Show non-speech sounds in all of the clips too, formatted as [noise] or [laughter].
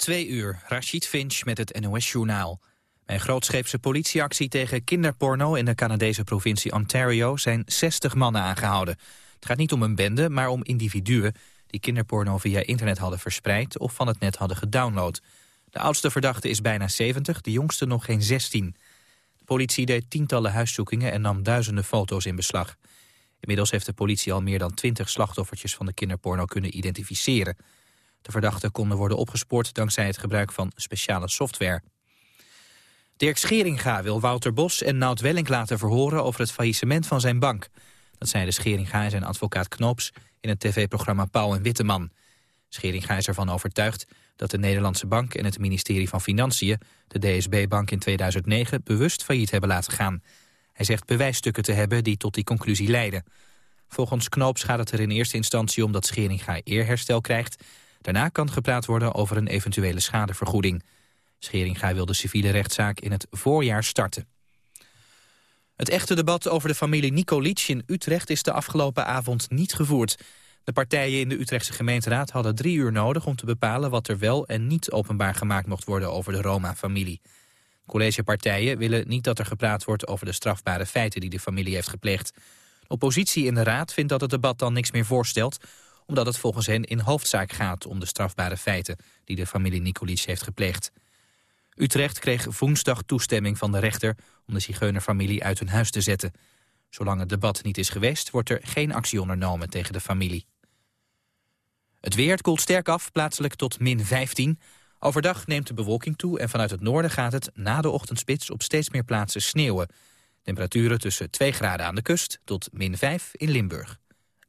Twee uur, Rashid Finch met het NOS-journaal. Bij een grootscheepse politieactie tegen kinderporno in de Canadese provincie Ontario zijn 60 mannen aangehouden. Het gaat niet om een bende, maar om individuen die kinderporno via internet hadden verspreid of van het net hadden gedownload. De oudste verdachte is bijna 70, de jongste nog geen 16. De politie deed tientallen huiszoekingen en nam duizenden foto's in beslag. Inmiddels heeft de politie al meer dan 20 slachtoffertjes van de kinderporno kunnen identificeren. De verdachten konden worden opgespoord dankzij het gebruik van speciale software. Dirk Scheringa wil Wouter Bos en Nout Welling laten verhoren over het faillissement van zijn bank. Dat zeiden Scheringa en zijn advocaat Knoops in het tv-programma Pauw en Witteman. Scheringa is ervan overtuigd dat de Nederlandse bank en het ministerie van Financiën de DSB-bank in 2009 bewust failliet hebben laten gaan. Hij zegt bewijsstukken te hebben die tot die conclusie leiden. Volgens Knoops gaat het er in eerste instantie om dat Scheringa eerherstel krijgt Daarna kan gepraat worden over een eventuele schadevergoeding. Scheringa wil de civiele rechtszaak in het voorjaar starten. Het echte debat over de familie Nicolic in Utrecht is de afgelopen avond niet gevoerd. De partijen in de Utrechtse gemeenteraad hadden drie uur nodig om te bepalen wat er wel en niet openbaar gemaakt mocht worden over de Roma-familie. Collegepartijen willen niet dat er gepraat wordt over de strafbare feiten die de familie heeft gepleegd. De oppositie in de raad vindt dat het debat dan niks meer voorstelt omdat het volgens hen in hoofdzaak gaat om de strafbare feiten die de familie Nikolic heeft gepleegd. Utrecht kreeg woensdag toestemming van de rechter om de zigeunerfamilie uit hun huis te zetten. Zolang het debat niet is geweest, wordt er geen actie ondernomen tegen de familie. Het weer koelt sterk af, plaatselijk tot min 15. Overdag neemt de bewolking toe en vanuit het noorden gaat het na de ochtendspits op steeds meer plaatsen sneeuwen. Temperaturen tussen 2 graden aan de kust tot min 5 in Limburg.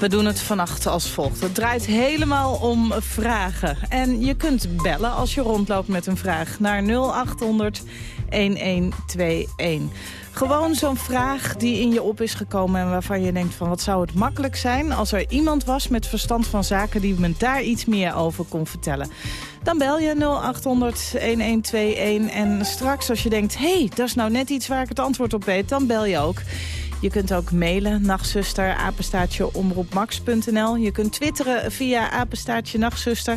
We doen het vannacht als volgt. Het draait helemaal om vragen. En je kunt bellen als je rondloopt met een vraag naar 0800 1121. Gewoon zo'n vraag die in je op is gekomen en waarvan je denkt van wat zou het makkelijk zijn als er iemand was met verstand van zaken die me daar iets meer over kon vertellen. Dan bel je 0800-1121 en straks als je denkt, hé, hey, dat is nou net iets waar ik het antwoord op weet, dan bel je ook. Je kunt ook mailen, nachtzuster, apenstaartje, omroepmax.nl. Je kunt twitteren via apenstaartje, nachtzuster.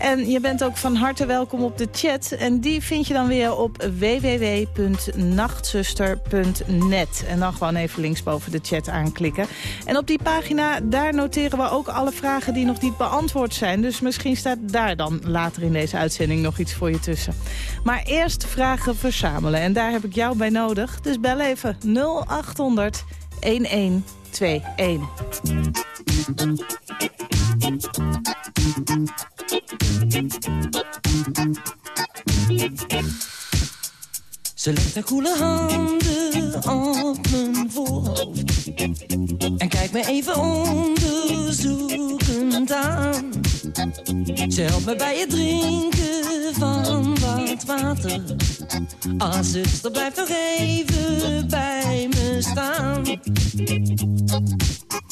En je bent ook van harte welkom op de chat. En die vind je dan weer op www.nachtzuster.net. En dan gewoon even linksboven de chat aanklikken. En op die pagina, daar noteren we ook alle vragen die nog niet beantwoord zijn. Dus misschien staat daar dan later in deze uitzending nog iets voor je tussen. Maar eerst vragen verzamelen. En daar heb ik jou bij nodig. Dus bel even 0800 1121. Ze legt haar koele handen op mijn voorhoofd En kijkt me even onderzoekend aan. Ze helpt me bij het drinken van wat water. Ah, zuster, blijf nog even bij me staan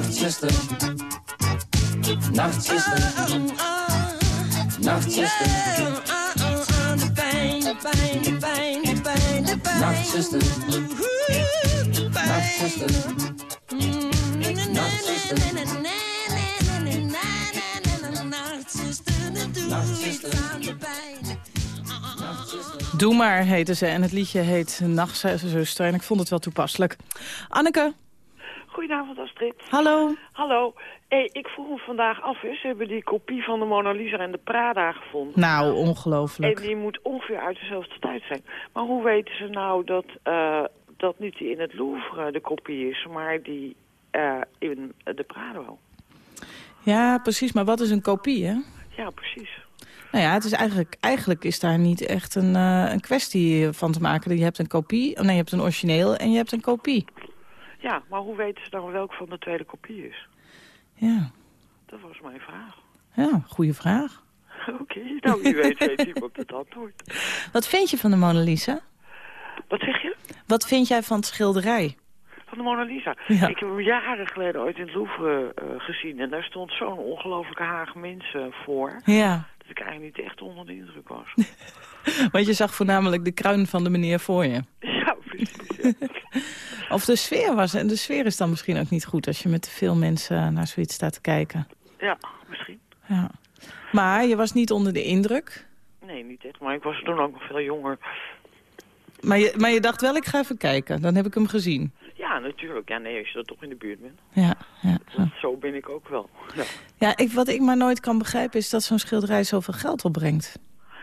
nachtzuster, nachtzuster, nachtzuster, nachtzuster, nachtzuster, Doe maar, heette ze. En het liedje heet Nachtzuster. En ik vond het wel toepasselijk. Anneke, Goedenavond Astrid. hallo. Hallo. Hey, ik vroeg me vandaag af, hè. ze hebben die kopie van de Mona Lisa en de Prada gevonden. Nou, En ongelooflijk. die moet ongeveer uit dezelfde tijd zijn. Maar hoe weten ze nou dat eh, dat niet die in het Louvre de kopie is, maar die eh, in de Prado? Ja, precies. Maar wat is een kopie, hè? Ja, precies. Nou ja, het is eigenlijk, eigenlijk is daar niet echt een, eh, een kwestie van te maken. Je hebt een kopie, nee, je hebt een origineel en je hebt een kopie. Ja, maar hoe weten ze dan welk van de tweede kopie is? Ja, Dat was mijn vraag. ja goede vraag. [laughs] Oké, nou wie weet weet [laughs] iemand het antwoord. Wat vind je van de Mona Lisa? Wat zeg je? Wat vind jij van het schilderij? Van de Mona Lisa. Ja. Ik heb hem jaren geleden ooit in het Louvre eh, gezien. En daar stond zo'n ongelofelijke haag mensen voor. Ja, Dat ik eigenlijk niet echt onder de indruk was. [laughs] want je zag voornamelijk de kruin van de meneer voor je. [laughs] Of de sfeer was, en de sfeer is dan misschien ook niet goed... als je met te veel mensen naar zoiets staat te kijken. Ja, misschien. Ja. Maar je was niet onder de indruk. Nee, niet echt. Maar ik was toen ook nog veel jonger. Maar je, maar je dacht wel, ik ga even kijken. Dan heb ik hem gezien. Ja, natuurlijk. Ja, nee, als je er toch in de buurt bent. Ja, ja. Dat, zo ben ik ook wel. Ja, ja ik, wat ik maar nooit kan begrijpen... is dat zo'n schilderij zoveel geld opbrengt.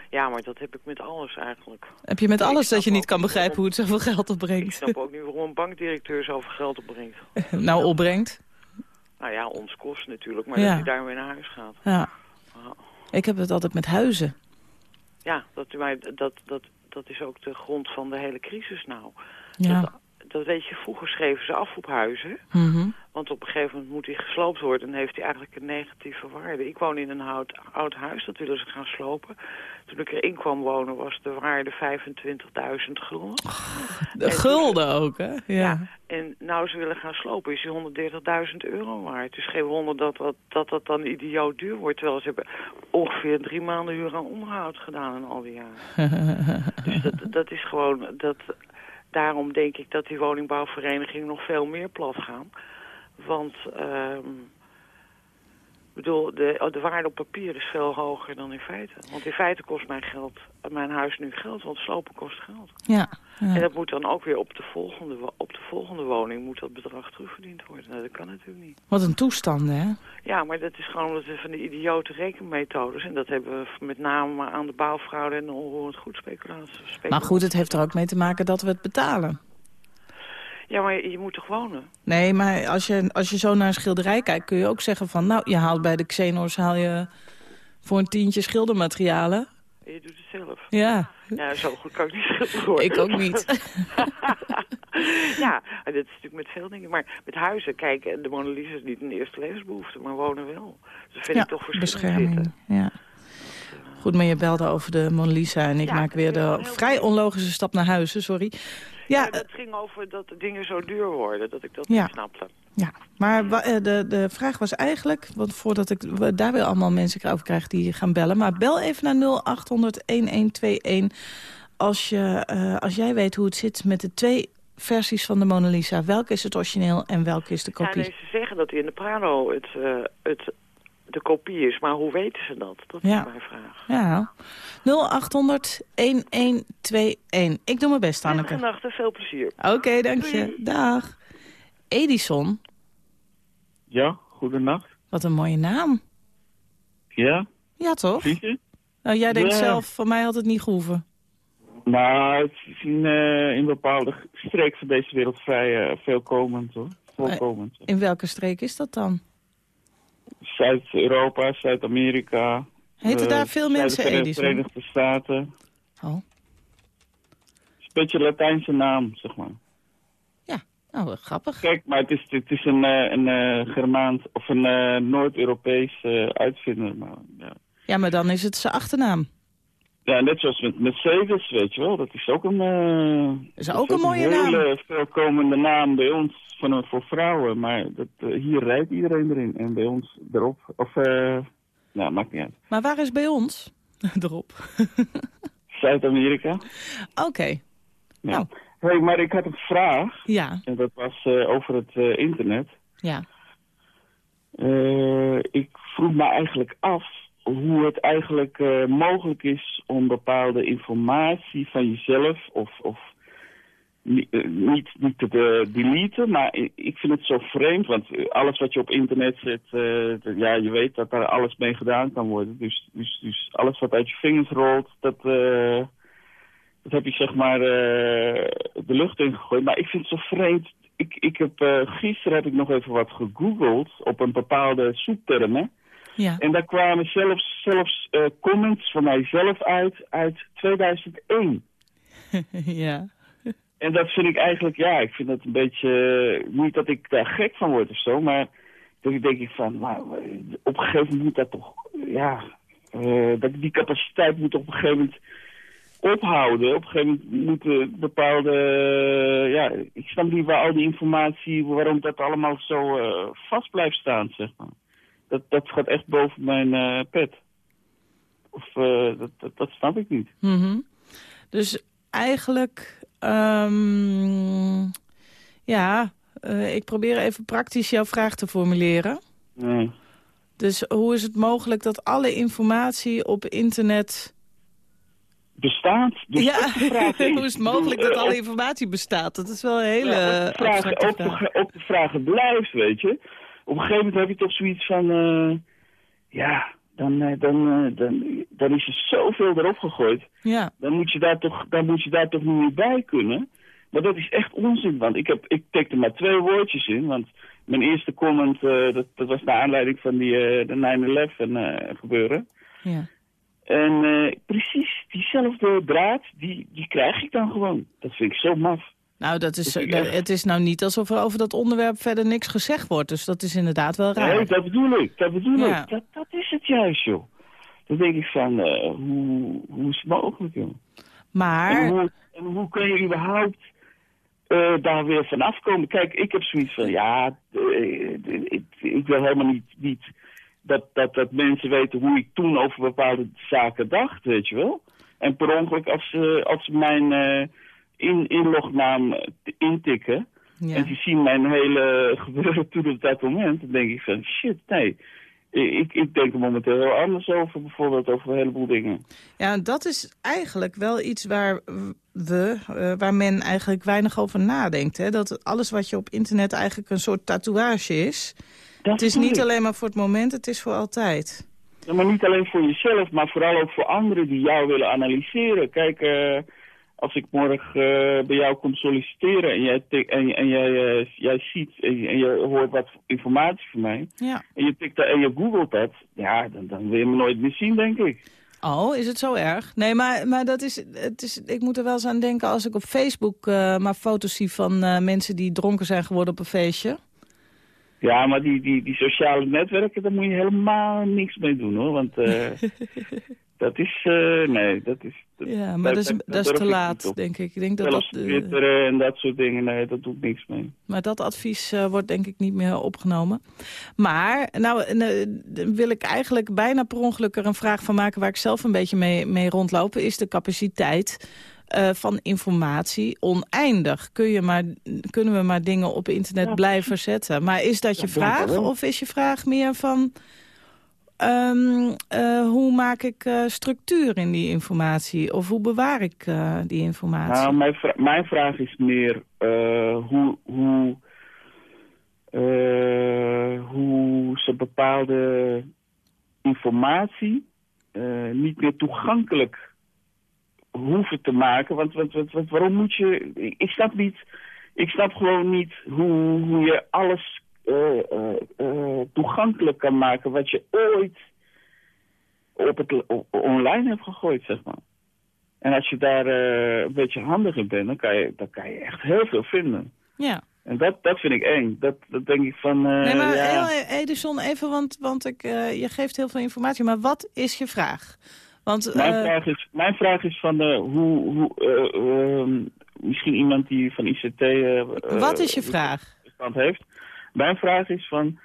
Ja maar dat heb ik met alles eigenlijk. Heb je met Ik alles dat je niet kan begrijpen hoe het zoveel geld Ik opbrengt? snap ook niet waarom een bankdirecteur zoveel geld opbrengt. [laughs] nou, opbrengt. Nou ja, ons kost natuurlijk. Maar Ja. dat hij daarmee naar huis gaat. Ja. Ah. Ik heb het altijd met huizen. Ja, dat, maar dat, dat, dat is ook de grond van de hele crisis nou. Ja. Dat, dat weet je, vroeger schreven ze af op huizen. Mhm. Want op een gegeven moment moet hij gesloopt worden en heeft hij eigenlijk een negatieve waarde. Ik woon in een oud, oud huis, dat willen ze gaan slopen. Toen ik erin kwam wonen was de waarde 25.000 gulden. De gulden ook, hè? Ja. En nou ze willen gaan slopen is die 130.000 euro waard. Het is geen wonder dat dat, dat dat dan idioot duur wordt. Terwijl ze hebben ongeveer drie maanden huur aan onderhoud gedaan in al die jaren. [laughs] dus dat, dat is gewoon... Dat, daarom denk ik dat die woningbouwverenigingen nog veel meer plat gaan. Want... ehm ik bedoel, de, de waarde op papier is veel hoger dan in feite. Want in feite kost mijn, geld, mijn huis nu geld, want slopen kost geld. Ja. En dat moet dan ook weer op de volgende, op de volgende woning moet dat bedrag terugverdiend worden. Nou, dat kan natuurlijk niet. Wat een toestand, hè? Ja, maar dat is gewoon omdat we van die idiote rekenmethodes. En dat hebben we met name aan de bouwfraude en de onroerend goed speculatie. Maar goed, het heeft er ook mee te maken dat we het betalen. Ja, maar je, moet toch wonen? Nee, maar als je, als je zo naar een schilderij kijkt... kun je ook zeggen van... nou, je haalt bij de Xenos haal je voor een tientje schildermaterialen. En je doet het zelf. Ja, Ja, zo goed kan ik niet schilderen worden. ik ook niet. [laughs] ja, dat is natuurlijk met veel dingen. Maar met huizen, kijk, de Mona Lisa is niet een eerste levensbehoefte, maar wonen wel. Dus dat vind ja, ik toch verschillend bescherming. zitten. Ja. Goed, maar je belde over de Mona Lisa en ik Ja, maak weer de vrij onlogische stap naar huizen, sorry. Ja, Ja, het ging over dat de dingen zo duur worden, dat ik dat Ja. niet snapte. Ja, maar eh, de, de vraag was eigenlijk, want voordat ik daar weer allemaal mensen over krijg die gaan bellen, maar bel even naar 0800-1121 als, je, eh, als jij weet hoe het zit met de twee versies van de Mona Lisa. Welke is het origineel en welke is de Ja, kopie? nee, ze zeggen dat in de Prado het, eh, het de kopie is, maar hoe weten ze dat? Dat Ja. is mijn vraag. Ja, 0800-1121. Ik doe mijn best, Anneke. gedachten, veel plezier. Oké, dank je. Dag. Edison, Ja, goedenacht. wat een mooie naam. Ja, Ja, toch? vind je? Nou, jij denkt Ja. zelf, van mij had het niet gehoeven. Nou, het is in, eh, in bepaalde streken van deze wereld vrij uh, veelkomend hoor. Voorkomend. In welke streek is dat dan? Zuid-Europa, Zuid-Amerika. Heten eh, daar veel mensen Edison? Verenigde Staten. Oh, Het is een beetje een Latijnse naam, zeg maar. nou, wat grappig. Kijk, maar het is, het is een, eh, een eh, Germaans of een Noord-Europees uitvinder. Maar, ja. Ja, maar dan is het zijn achternaam. Ja, net zoals met Mercedes, weet je wel. Dat is ook een... eh, Is ook een mooie een naam. hele voorkomende naam bij ons van, voor vrouwen. Maar dat, eh, hier rijdt iedereen erin. En bij ons erop. Of, eh nou, maakt niet uit. Maar waar is bij ons? [laughs] Erop. [laughs] Zuid-Amerika. Oké, Ja. Nou. Hey, maar ik had een vraag. ja, En dat was over het internet. ja. Ik vroeg me eigenlijk af hoe het eigenlijk eh, mogelijk is om bepaalde informatie van jezelf of, of eh, niet, niet te eh, deleten, maar ik vind het zo vreemd, want alles wat je op internet zet, ja, je weet dat daar alles mee gedaan kan worden. Dus, dus, dus alles wat uit je vingers rolt, dat, dat heb je zeg maar de lucht in gegooid. Maar ik vind het zo vreemd. Ik, ik heb, gisteren heb ik nog even wat gegoogeld op een bepaalde zoektermen. Ja, En daar kwamen zelfs, zelfs eh, comments van mijzelf uit uit 2001. [laughs] ja. En dat vind ik eigenlijk, ja, ik vind dat een beetje, eh, niet dat ik daar gek van word of zo, maar dan denk ik van, maar eh, op een gegeven moment moet dat toch, ja, eh, dat die capaciteit moet op een gegeven moment ophouden. Op een gegeven moment moeten bepaalde, ja, ik snap niet waar al die informatie, waarom dat allemaal zo vast blijft staan, zeg maar. Dat, dat gaat echt boven mijn eh, pet. Of, eh, dat, dat, dat snap ik niet. Mhm. Dus eigenlijk, ehm, ja, eh, ik probeer even praktisch jouw vraag te formuleren. Nee. Dus hoe is het mogelijk dat alle informatie op internet... Bestaat. Dus ja, [laughs] hoe is het mogelijk dat alle informatie bestaat? Dat is wel een hele Ja, ook de vraag, ook, de, ook de vraag blijft, weet je. Op een gegeven moment heb je toch zoiets van... eh, ja, dan, eh, dan, eh, dan, dan is er zoveel erop gegooid. Ja, Dan moet je daar toch, dan moet je daar toch niet meer bij kunnen. Maar dat is echt onzin, want ik, heb, ik tikte maar twee woordjes in. Want mijn eerste comment, dat, dat was naar aanleiding van die, de 9-11 eh, gebeuren. ja. En precies diezelfde draad, die, die krijg ik dan gewoon. Dat vind ik zo maf. Nou, dat is, Dat echt- het is nou niet alsof er over dat onderwerp verder niks gezegd wordt. Dus dat is inderdaad wel raar. Nee, dat bedoel ik. Dat bedoel Ja. ik. Dat, dat is het juist, joh. Dan denk ik van, eh, hoe, hoe is het mogelijk, joh? En Maar, hoe, en hoe kun je überhaupt eh, daar weer vanaf komen? Kijk, ik heb zoiets van, ja, eh, ik, ik wil helemaal niet, niet dat, dat, dat mensen weten hoe ik toen over bepaalde zaken dacht, weet je wel. En per ongeluk, als ze, als mijn eh, in, inlognaam intikken... ja. En ze zien mijn hele [laughs] gebeuren toen op dat moment. Dan denk ik van, shit, nee. Ik, ik denk er momenteel heel anders over, bijvoorbeeld over een heleboel dingen. ja, dat is eigenlijk wel iets waar we, eh, waar men eigenlijk weinig over nadenkt. Hè? Dat alles wat je op internet eigenlijk een soort tatoeage is. Dat Het is niet ik. alleen maar voor het moment, het is voor altijd. Ja, maar niet alleen voor jezelf, maar vooral ook voor anderen die jou willen analyseren. Kijk, eh, als ik morgen eh, bij jou kom solliciteren en jij, tik- en, en jij, eh, jij ziet en, je- en je hoort wat informatie van mij... Ja. en je tikt en je googelt dat, ja, dan, dan wil je me nooit meer zien, denk ik. Oh, is het zo erg? Nee, maar, maar dat is, het is, ik moet er wel eens aan denken als ik op Facebook eh, maar foto's zie van mensen die dronken zijn geworden op een feestje. Ja, maar die, die, die sociale netwerken, daar moet je helemaal niks mee doen hoor. Want [laughs] Dat is, eh, nee, dat is... Dat, Ja, maar dat dat is te laat, denk ik. Ik denk dat dat, eh, twitteren en dat soort dingen, nee, dat doet niks mee. maar dat advies eh, wordt denk ik niet meer opgenomen. Maar, nou, wil ik eigenlijk bijna per ongeluk er een vraag van maken... waar ik zelf een beetje mee, mee rondloop, is de capaciteit... van informatie oneindig. Kun je maar, kunnen we maar dingen op internet Ja, blijven zetten. Maar is dat je Ja, vraag? Of is je vraag meer van... ehm, eh, hoe maak ik eh, structuur in die informatie? Of hoe bewaar ik eh, die informatie? Nou, mijn, mijn vraag is meer hoe, hoe, hoe ze bepaalde informatie niet meer toegankelijk hoeven te maken. Want, waarom moet je... Ik snap niet... Ik snap gewoon niet hoe, hoe je alles eh, eh, eh, toegankelijk kan maken wat je ooit op het online hebt gegooid, zeg maar. En als je daar een beetje handig in bent, dan kan je, dan kan je echt heel veel vinden. ja. En dat, dat vind ik eng. Dat, dat denk ik van, Nee, maar ja, heel, Edison, even, want, want ik, je geeft heel veel informatie. Maar wat is je vraag? Want, mijn, vraag is, mijn vraag is van, hoe, hoe eh, ehm, misschien iemand die van ICT... wat is je vraag? verstand heeft. Mijn vraag is van...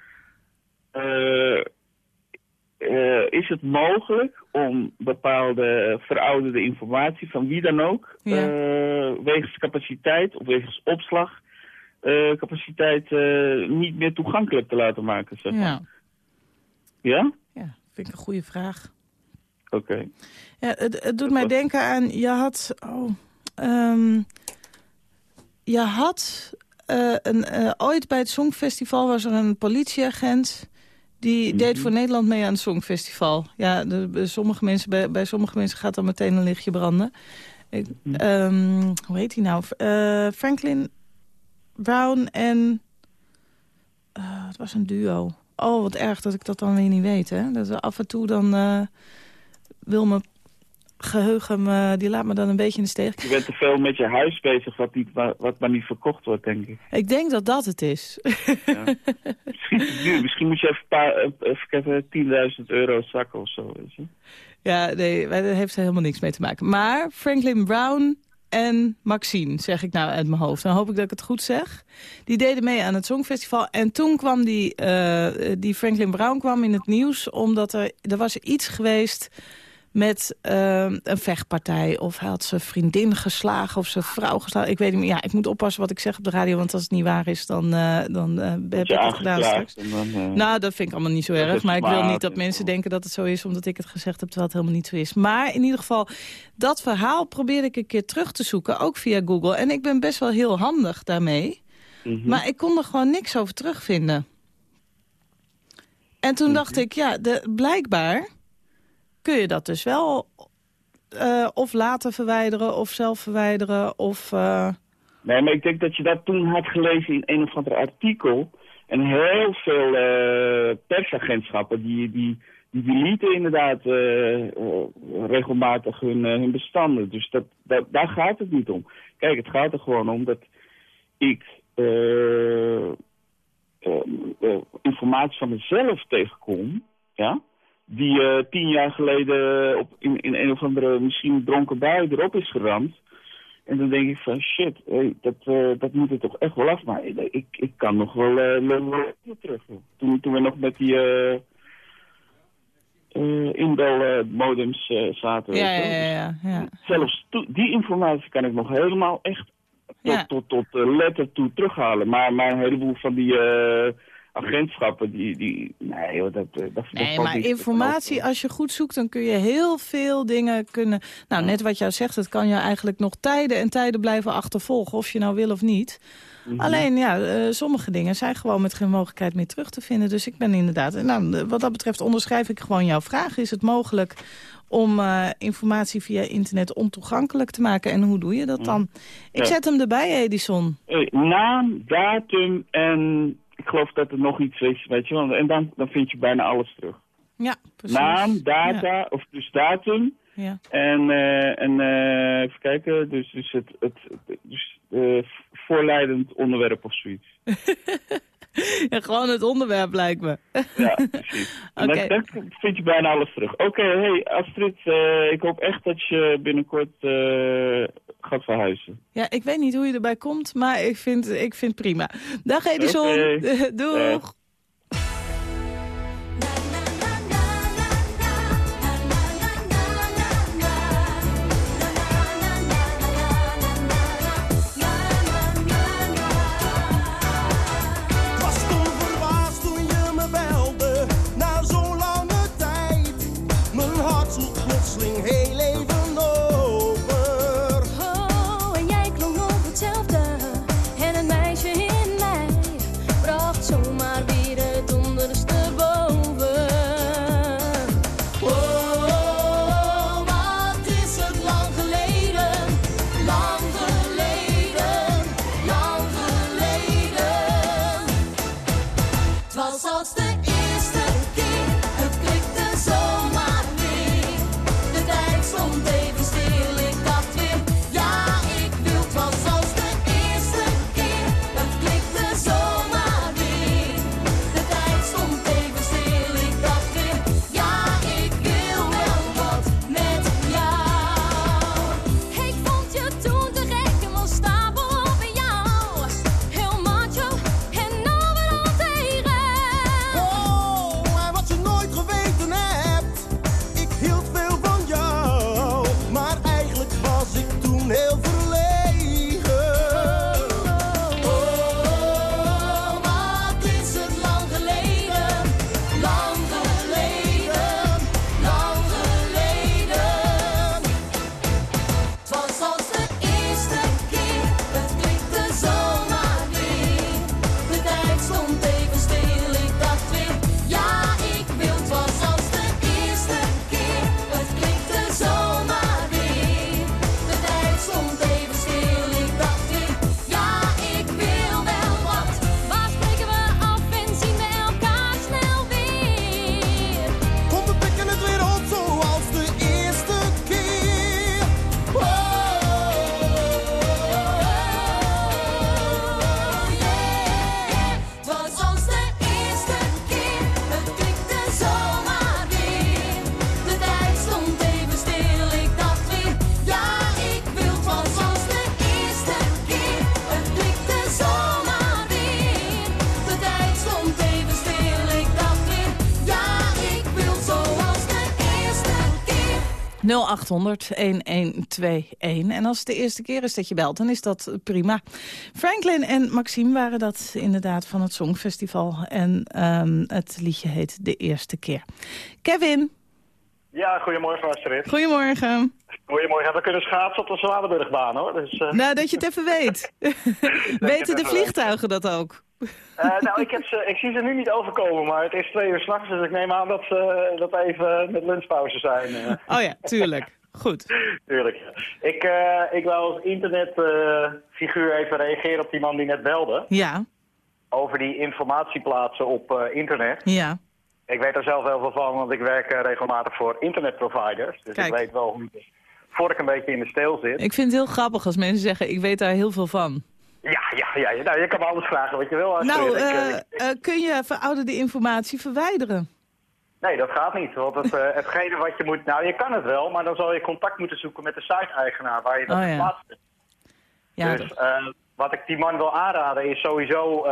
eh, eh, is het mogelijk om bepaalde verouderde informatie van wie dan ook... Ja. eh, wegens capaciteit of wegens opslag... capaciteit niet meer toegankelijk te laten maken, zeg maar. Ja. Ja? ja, vind ik een goede vraag. Oké. Ja, het, het doet mij was- denken aan, je had, oh, ehm, je had eh, een, eh, ooit bij het Songfestival was er een politieagent die Mhm. deed voor Nederland mee aan het Songfestival. Ja, de, sommige mensen, bij, bij sommige mensen gaat dan meteen een lichtje branden. Ik, Mhm. ehm, hoe heet hij nou? Eh, Franklin Brown en... het was een duo. Oh, wat erg dat ik dat dan weer niet weet, hè? Dat af en toe dan wil mijn geheugen, me, die laat me dan een beetje in de steek. Je bent te veel met je huis bezig wat, niet, wa- wat maar niet verkocht wordt, denk ik. Ik denk dat dat het is. Misschien, het duur. Misschien moet je even, paar, eh, even kijken, 10.000 euro zakken of zo. Weet je? ja, nee, daar heeft er helemaal niks mee te maken. Maar Franklin Brown en Maxine, zeg ik nou uit mijn hoofd. Dan hoop ik dat ik het goed zeg. Die deden mee aan het Songfestival. En toen kwam die, eh, die Franklin Brown kwam in het nieuws... omdat er, er was iets geweest met eh, een vechtpartij. Of hij had zijn vriendin geslagen of zijn vrouw geslagen. Ik weet niet meer. Ja, ik moet oppassen wat ik zeg op de radio... want als het niet waar is, dan, eh, dan eh, heb ik het gedaan straks. dan, eh, Nou, dat vind ik allemaal niet zo erg. Maar ik wil niet dat en mensen denken dat het zo is... omdat ik het gezegd heb, terwijl het helemaal niet zo is. Maar in ieder geval, dat verhaal probeerde ik een keer terug te zoeken. Ook via Google. En ik ben best wel heel handig daarmee. mhm. Maar ik kon er gewoon niks over terugvinden. En toen Mhm. dacht ik, ja, de, blijkbaar kun je dat dus wel... eh, of laten verwijderen, of zelf verwijderen, of... eh, Nee, maar ik denk dat je dat toen had gelezen in een of ander artikel. En heel veel eh, persagentschappen die, die, die deleten inderdaad regelmatig hun, hun bestanden. Dus dat, dat, daar gaat het niet om. Kijk, het gaat er gewoon om dat ik informatie van mezelf tegenkom. Ja? Die eh, tien jaar geleden op, in, in een of andere misschien dronken bui erop is geramd. En dan denk ik van shit, hey, dat, eh, dat moet er toch echt wel af. Maar ik, ik, kan nog wel, wel terug. Toen, toen we nog met die eh, inbelmodems eh, zaten. ja, ja, ja, ja, ja. Zelfs die informatie kan ik nog helemaal echt tot, Ja. tot, tot letter toe terughalen. Maar, maar een heleboel van die eh, agentschappen, die, die nee joh, dat, eh, dat dat Nee, maar niet informatie, als je goed zoekt, dan kun je heel veel dingen kunnen... Nou, net wat jij zegt, het kan je eigenlijk nog tijden en tijden blijven achtervolgen, of je nou wil of niet. Mhm. Alleen, ja, eh, sommige dingen zijn gewoon met geen mogelijkheid meer terug te vinden. Dus ik ben inderdaad, nou, wat dat betreft onderschrijf ik gewoon jouw vraag. Is het mogelijk om informatie via internet ontoegankelijk te maken? En hoe doe je dat dan? Ik Ja. zet hem erbij, Edison. Naam, datum en ik geloof dat er nog iets is, weet je wel. En dan, dan vind je bijna alles terug. Ja, precies. Naam, data, of dus datum Ja. en, eh, en eh, even kijken, dus, dus het, het, het- dus, eh, voorleidend onderwerp of zoiets. [laughs] [laughs] Ja, gewoon het onderwerp lijkt me. Ja, [laughs] precies. Oké. En dan dan vind je bijna alles terug. Oké, hey Astrid, eh, ik hoop echt dat je binnenkort eh, gaat verhuizen. Ja, ik weet niet hoe je erbij komt, maar ik vind, ik vind prima. Dag Edison. [laughs] Doeg. 0800 1121. En als het de eerste keer is dat je belt, dan is dat prima. Franklin en Maxime waren dat inderdaad van het Songfestival. En ehm, het liedje heet De Eerste Keer. Kevin. Ja, goedemorgen Astrid. Goedemorgen. Goedemorgen. We kunnen schaatsen op de Zwanenburgbaan hoor. Dus. Eh, nou, dat je het even weet. [laughs] Weten de vliegtuigen dat ook? Eh, nou, ik, heb ze, ik zie ze nu niet overkomen, maar het is twee uur s'nachts, dus ik neem aan dat ze dat even met lunchpauze zijn. eh. Oh ja, tuurlijk. Goed. [laughs] Tuurlijk. Ik, eh, ik wil als internetfiguur even reageren op die man die net belde. Ja, Over die informatieplaatsen op eh, internet. ja. Ik weet er zelf heel veel van, want ik werk eh, regelmatig voor internetproviders. Dus Kijk. ik weet wel hoe het vork een beetje in de steel zit. Ik vind het heel grappig als mensen zeggen, ik weet daar heel veel van. Ja, ja, ja. Nou, je kan me alles vragen wat je wil. Nou, Ik, eh, eh, eh, kun je verouderde informatie verwijderen? Nee, dat gaat niet. Want het, [laughs] hetgene wat je moet... Nou, je kan het wel, maar dan zal je contact moeten zoeken met de site-eigenaar waar je dat Oh, ja. geplaatst hebt. Ja, dus wat ik die man wil aanraden is sowieso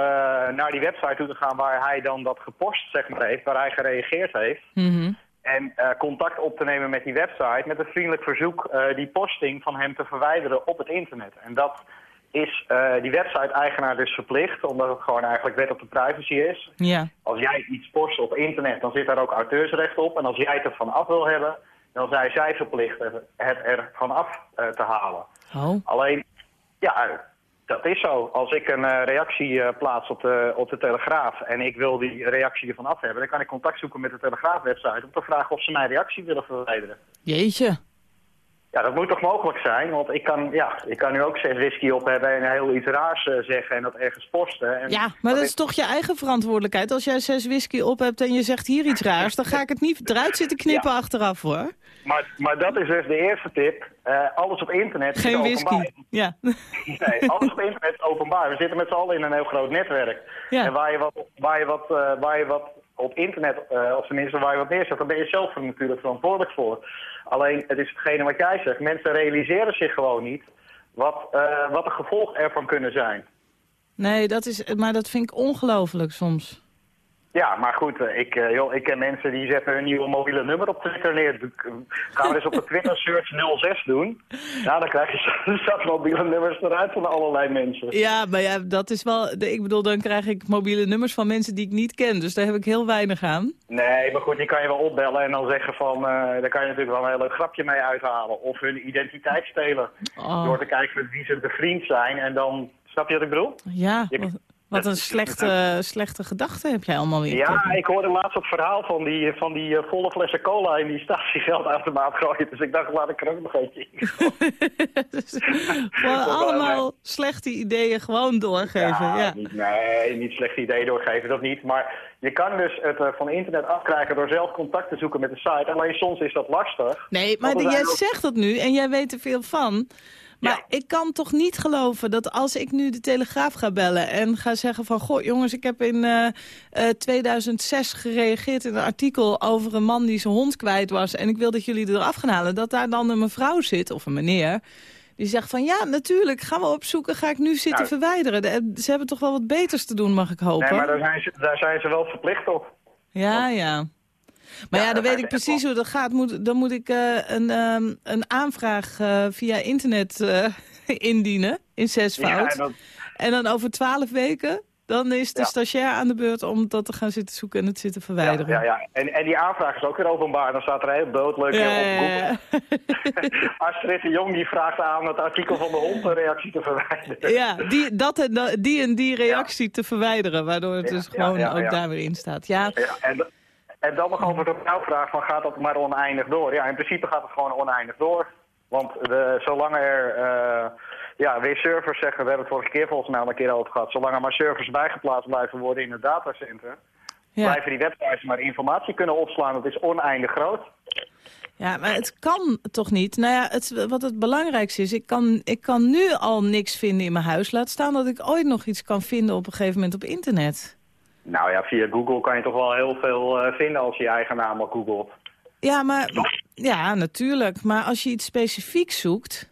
naar die website toe te gaan waar hij dan dat gepost zeg maar, heeft, waar hij gereageerd heeft. Mhm. En contact op te nemen met die website met een vriendelijk verzoek die posting van hem te verwijderen op het internet. En dat is eh, die website-eigenaar dus verplicht, omdat het gewoon eigenlijk wet op de privacy is. Ja. Als jij iets post op internet, dan zit daar ook auteursrecht op. En als jij het er van af wil hebben, dan zijn zij verplicht het er vanaf eh, te halen. Oh. Alleen, ja, dat is zo. Als ik een eh, reactie plaats op de, op de Telegraaf en ik wil die reactie ervan af hebben, dan kan ik contact zoeken met de Telegraaf-website om te vragen of ze mijn reactie willen verwijderen. Jeetje. Ja, dat moet toch mogelijk zijn? Want ik kan, ja, ik kan nu ook zes whisky op hebben en heel iets raars eh, zeggen en dat ergens posten. En Ja, maar dat is toch je eigen verantwoordelijkheid. Als jij zes whisky op hebt en je zegt hier iets raars... dan ga ik het niet eruit zitten knippen achteraf, hoor. Maar, maar dat is dus de eerste tip. Eh, alles op internet is Geen openbaar. whisky. Ja. Nee, alles op internet is openbaar. We zitten met z'n allen in een heel groot netwerk. Ja. En waar je wat, waar je wat, eh, waar je wat op internet, eh, of tenminste waar je wat neerzet, dan ben je zelf natuurlijk verantwoordelijk voor. Alleen, het is hetgene wat jij zegt. Mensen realiseren zich gewoon niet wat, eh, wat de gevolgen ervan kunnen zijn. Nee, dat is, maar dat vind ik ongelooflijk soms. Ja, maar goed, eh, ik, eh, joh, ik ken mensen die zetten hun nieuwe mobiele nummer op Twitter neer. Doe- Gaan we eens op de Twitter search 06 doen. Nou, dan krijg je [laughs] straks mobiele nummers eruit van allerlei mensen. Ja, maar ja, dat is wel... de- Ik bedoel, dan krijg ik mobiele nummers van mensen die ik niet ken. Dus daar heb ik heel weinig aan. Nee, maar goed, die kan je wel opbellen en dan zeggen van... eh, daar kan je natuurlijk wel een heel leuk grapje mee uithalen. Of hun identiteit stelen. Oh. Door te kijken wie ze bevriend zijn en dan... Snap je wat ik bedoel? Ja, Je- wat, een slechte, slechte gedachte heb jij allemaal weer. Ja, ik hoorde laatst het verhaal van die, van die eh, volle flessen cola in die statiegeldautomaat gooien. Dus ik dacht, laat ik er ook nog eentje in. [laughs] Dus Gewoon allemaal slechte ideeën gewoon doorgeven. Ja, Niet, nee, niet slecht idee doorgeven, dat niet. Maar je kan dus het eh, van internet afkrijgen door zelf contact te zoeken met de site. Alleen soms is dat lastig. Nee, maar jij ook- zegt dat nu en jij weet er veel van. Maar ik kan toch niet geloven dat als ik nu de Telegraaf ga bellen... en ga zeggen van, goh jongens, ik heb in eh, eh, 2006 gereageerd in een artikel... over een man die zijn hond kwijt was... en ik wil dat jullie eraf gaan halen... dat daar dan een mevrouw zit, of een meneer... die zegt van, ja, natuurlijk, gaan we opzoeken... ga ik nu zitten Nou. verwijderen. De- Ze hebben toch wel wat beters te doen, mag ik hopen? Nee, maar daar zijn, ze, daar zijn ze wel verplicht op. Ja, ja. Maar ja, Ja, dan weet ik precies hoe dat gaat. Moet, dan moet ik eh, een, ehm, een aanvraag eh, via internet eh, [laughs] indienen, in zesvoud. Ja, en dat- En dan over twaalf weken, dan is de Ja. stagiair aan de beurt om dat te gaan zitten zoeken en het zitten verwijderen. Ja, ja. En, en die aanvraag is ook weer openbaar. Dan staat er heel doodleuk Ja, op Google. [laughs] Astrid de Jong die vraagt aan het artikel van de hond een reactie te verwijderen. Ja, die, dat en, die en die reactie te verwijderen, waardoor het dus gewoon ook daar weer in staat. Ja, Ja, en, en dan nog over op jouw vraag van gaat dat maar oneindig door? Ja, in principe gaat het gewoon oneindig door. Want de, zolang er eh, ja, weer servers zeggen, we hebben het vorige keer volgens mij al een keer over gehad, zolang er maar servers bijgeplaatst blijven worden in het datacenter, ja. blijven die websites maar informatie kunnen opslaan. Dat is oneindig groot. Ja, maar het kan toch niet? Nou ja, het, wat het belangrijkste is, ik kan, ik kan nu al niks vinden in mijn huis. Laat staan dat ik ooit nog iets kan vinden op een gegeven moment op internet. Nou ja, via Google kan je toch wel heel veel eh, vinden als je je eigen naam al googelt. Ja, maar ja, natuurlijk. Maar als je iets specifiek zoekt...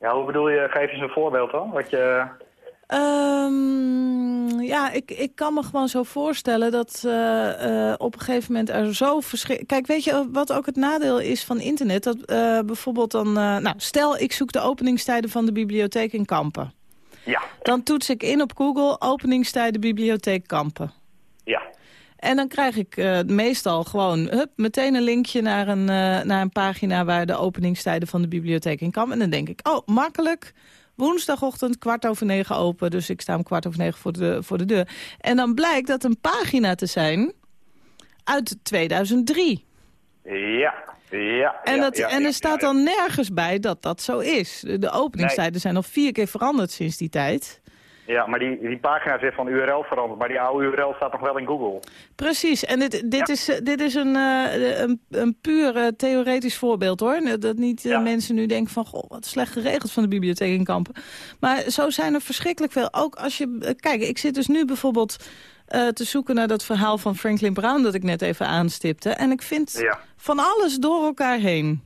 Ja, hoe bedoel je? Geef eens een voorbeeld dan. Wat je... Ehm, ja, ik, ik kan me gewoon zo voorstellen dat eh, eh, op een gegeven moment er zo verschil... Kijk, weet je wat ook het nadeel is van internet? Dat bijvoorbeeld dan... nou, stel ik zoek de openingstijden van de bibliotheek in Kampen. Ja, Dan toets ik in op Google openingstijden bibliotheek Kampen. ja. En dan krijg ik eh, meestal gewoon hup, meteen een linkje naar een, eh, naar een pagina... waar de openingstijden van de bibliotheek in Kampen. En dan denk ik, oh, makkelijk. Woensdagochtend kwart over negen open. Dus ik sta om kwart over negen voor de, voor de deur. En dan blijkt dat een pagina te zijn uit 2003. Ja, ja. En, dat, ja, en er staat dan nergens bij dat dat zo is. De, de openingstijden zijn al vier keer veranderd sinds die tijd. Ja, maar die, die pagina zit van URL veranderd, maar die oude URL staat nog wel in Google. Precies, en dit, dit is, eh, dit is een, eh, een, een puur eh, theoretisch voorbeeld hoor. Dat niet mensen nu denken van, goh, wat slecht geregeld van de bibliotheek in Kampen. Maar zo zijn er verschrikkelijk veel. Ook als je, kijk, ik zit dus nu bijvoorbeeld eh, te zoeken naar dat verhaal van Franklin Brown dat ik net even aanstipte. En ik vind Ja. van alles door elkaar heen.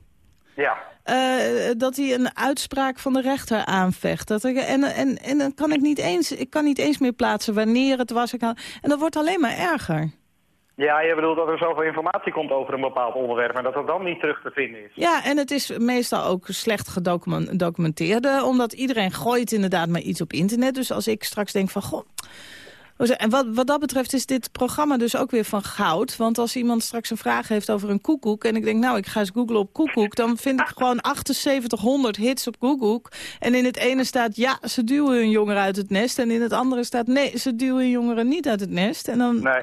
Ja, Eh, dat hij een uitspraak van de rechter aanvecht. Dat ik, en, en, en dan kan ik niet eens, ik kan niet eens meer plaatsen wanneer het was. Ik en dat wordt alleen maar erger. ja, je bedoelt dat er zoveel informatie komt over een bepaald onderwerp en dat het dan niet terug te vinden is. Ja, en het is meestal ook slecht gedocumenteerd. Omdat iedereen gooit inderdaad maar iets op internet. Dus als ik straks denk van... Goh, en wat, wat dat betreft is dit programma dus ook weer van goud. Want als iemand straks een vraag heeft over een koekoek... en ik denk, nou, ik ga eens googlen op koekoek... dan vind ik gewoon 7800 hits op koekoek. En in het ene staat, ja, ze duwen hun jongeren uit het nest. En in het andere staat, nee, ze duwen hun jongeren niet uit het nest. En dan, Nee.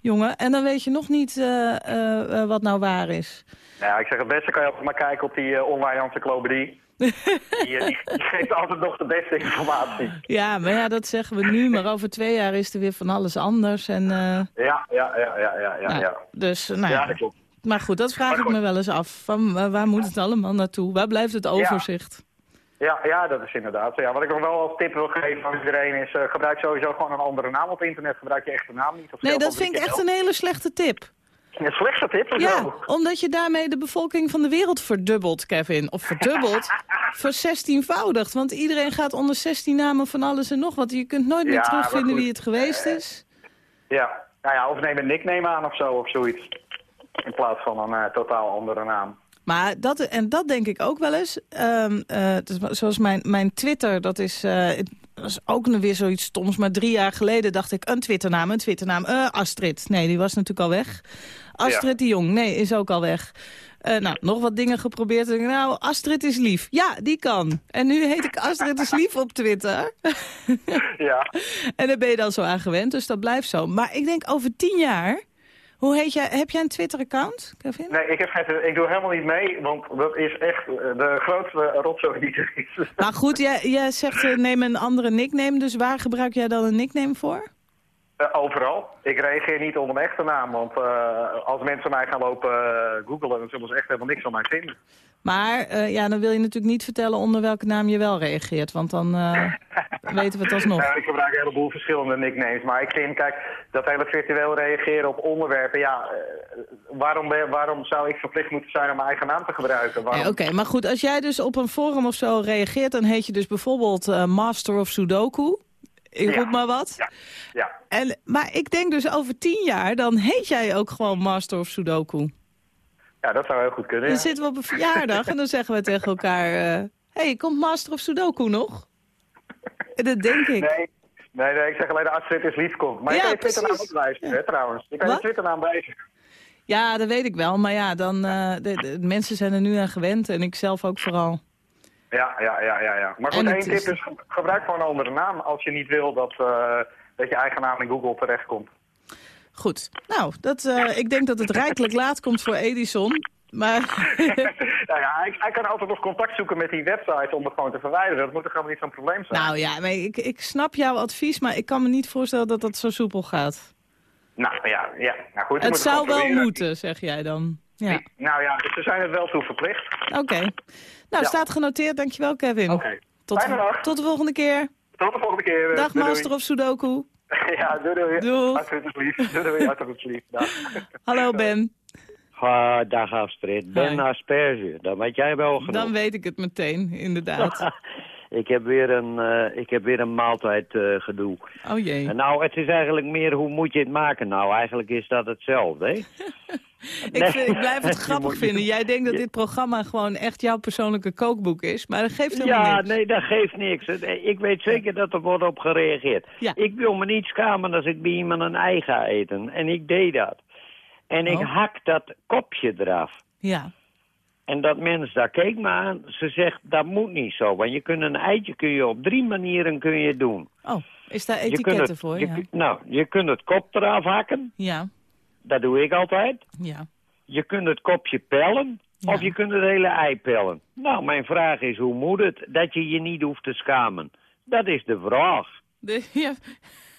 jongen. En dan weet je nog niet eh, eh, eh, wat nou waar is. Nou ja, ik zeg het beste kan je altijd maar kijken op die online encyclopedie. Die, die, die geeft altijd nog de beste informatie. Ja, maar ja, dat zeggen we nu. Maar over twee jaar is er weer van alles anders. En, eh, Ja, ja, ja, ja, ja, ja. nou, ja. Dus, nou, Ja, ja. dat klopt. Maar goed, dat vraag ik me wel eens af. Van, eh, waar moet het allemaal naartoe? Waar blijft het overzicht? Ja, ja, dat is inderdaad. Ja, wat ik nog wel als tip wil geven aan iedereen is... eh, gebruik sowieso gewoon een andere naam op internet. Gebruik je echte naam niet. Of Nee, dat vind ik echt een hele slechte tip. Zelf. Een slechte tip of Ja, zo? omdat je daarmee de bevolking van de wereld verdubbelt, Kevin. Of verdubbelt, [laughs] verzestienvoudigt. Want iedereen gaat onder 16 namen van alles en nog wat. Je kunt nooit meer Ja, terugvinden wie het geweest is. Ja. Nou ja, of neem een nickname aan of zo, of zoiets. In plaats van een eh, totaal andere naam. Maar dat, en dat denk ik ook wel eens. Ehm, eh, zoals mijn, mijn Twitter, dat is, eh, het was ook nog weer zoiets stoms. Maar drie jaar geleden dacht ik, een Twitternaam, een Twitternaam. Eh, Astrid. Nee, die was natuurlijk al weg. Astrid de Jong. Nee, is ook al weg. Eh, nou, nog wat dingen geprobeerd. Nou, Astrid is lief. Ja, die kan. En nu heet ik Astrid is lief op Twitter. [laughs] Ja. En daar ben je dan zo aan gewend, dus dat blijft zo. Maar ik denk over tien jaar... Hoe heet jij, heb jij een Twitter-account, Kevin? Nee, ik, heb geen, ik doe helemaal niet mee, want dat is echt eh, de grootste rotzooi die er is. Maar goed, jij, jij zegt eh, neem een andere nickname. Dus waar gebruik jij dan een nickname voor? Eh, overal. Ik reageer niet onder mijn echte naam, want eh, als mensen mij gaan lopen uh, googlen, dan zullen ze echt helemaal niks van mij vinden. Maar ja, dan wil je natuurlijk niet vertellen onder welke naam je wel reageert. Want dan weten we het alsnog. [laughs] Ik gebruik een heleboel verschillende nicknames. Maar ik vind, kijk, dat hele virtueel reageren op onderwerpen... ja, waarom, waarom zou ik verplicht moeten zijn om mijn eigen naam te gebruiken? Nee, Oké, okay, maar goed, als jij dus op een forum of zo reageert... dan heet je dus bijvoorbeeld Master of Sudoku... Ik roep maar wat. Ja. ja. En, maar ik denk dus over tien jaar, dan heet jij ook gewoon Master of Sudoku. Ja, dat zou heel goed kunnen. Dan ja. zitten we op een verjaardag en dan zeggen we [laughs] tegen elkaar... Hé, uh, hey, komt Master of Sudoku nog? Dat denk ik. Nee, nee, nee ik zeg alleen als het is lief komt. Maar ja, je kan je Twitternaam ook wijzigen, ja. trouwens. Je kan Wat? je Twitternaam wijzigen. Ja, dat weet ik wel. Maar ja, dan, uh, de, de, mensen zijn er nu aan gewend en ik zelf ook vooral. Ja, ja, ja, ja. ja. Maar goed, één tip is... is gebruik gewoon een andere naam als je niet wil dat, uh, dat je eigen naam in Google terechtkomt. Goed. Nou, dat, uh, ik denk dat het rijkelijk laat komt voor Edison. Maar... [laughs] nou ja, hij, hij, kan altijd nog contact zoeken met die website om het gewoon te verwijderen. Dat moet toch helemaal niet zo'n probleem zijn? Nou ja, maar ik, ik snap jouw advies, maar ik kan me niet voorstellen dat dat zo soepel gaat. Nou ja, ja. Nou, goed, het zou wel moeten, zeg jij dan. Ja. Nou ja, ze zijn het wel toe verplicht. Oké. Okay. Nou, ja. staat genoteerd. Dankjewel, Kevin. Oké. Okay. Tot, tot de volgende keer. Tot de volgende keer. Dag, doei, Master doei. of Sudoku. [laughs] ja, doei doei. Doei. Hartelijk lief. Doei doei, [laughs] hartelijk lief. Dag. Hallo Ben. Uh, dag Astrid. Ben Asperge. Dat weet jij wel genoeg. Dan weet ik het meteen, inderdaad. [laughs] ik, heb weer een, uh, ik heb weer een maaltijd uh, gedoe. Oh jee. En nou, het is eigenlijk meer hoe moet je het maken nou? Eigenlijk is dat hetzelfde, hè? [laughs] ik, nee. vind, ik, blijf het [laughs] grappig vinden. Jij denkt dat dit programma gewoon echt jouw persoonlijke kookboek is, maar dat geeft helemaal ja, niks. Ja, nee, dat geeft niks. Ik weet zeker dat er wordt op gereageerd. Ja. Ik wil me niet schamen als ik bij iemand een ei ga eten. En ik deed dat. En ik oh. hak dat kopje eraf. Ja. En dat mens, daar keek me aan. Ze zegt, dat moet niet zo. Want je kunt een eitje kun je op drie manieren kun je doen. Oh, is daar etiketten het, voor? Je, ja. Nou, je kunt het kop eraf hakken. Ja. Dat doe ik altijd. Ja. Je kunt het kopje pellen. Ja. Of je kunt het hele ei pellen. Nou, mijn vraag is, hoe moet het dat je je niet hoeft te schamen? Dat is de vraag. De, [laughs] ja.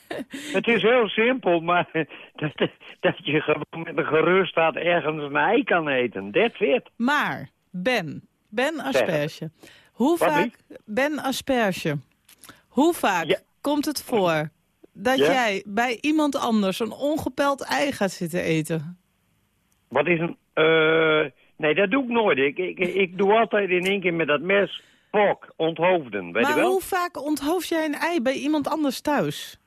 [laughs] Het is heel simpel, maar [laughs] dat, dat je gewoon met een gerust staat ergens een ei kan eten. That's it. Maar, Ben, Ben Asperge. Hoe Wat vaak, Ben Asperge, hoe vaak Ja. komt het voor dat Ja? jij bij iemand anders een ongepeld ei gaat zitten eten? Wat is een... eh nee, dat doe ik nooit. Ik, ik, ik doe altijd in één keer met dat mes, pok, onthoofden. Weet je maar wel? hoe vaak onthoofd jij een ei bij iemand anders thuis?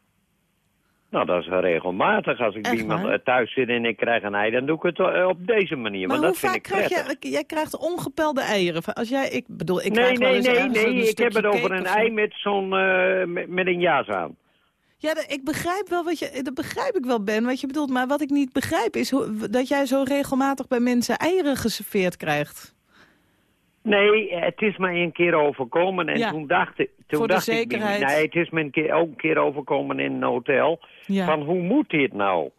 Nou, dat is regelmatig. Als ik iemand eh, thuis zit en ik krijg een ei, dan doe ik het eh, op deze manier. Maar hoe dat vind vaak ik krijg jij... Jij krijgt ongepelde eieren. Als jij, ik bedoel, ik nee, krijg wel nee, eens nee, nee. een Ik heb het over een ei met zo'n... eh, met, met een jas aan. Ja, dat- ik begrijp wel wat je... Dat begrijp ik wel, Ben, wat je bedoelt. Maar wat ik niet begrijp is hoe, dat jij zo regelmatig bij mensen eieren geserveerd krijgt. Nee, het is me een keer overkomen en Ja. toen dacht ik... Toen Voor de dacht zekerheid. Ik, nee, het is me een keer, ook een keer overkomen in een hotel. Ja. Van hoe moet dit nou?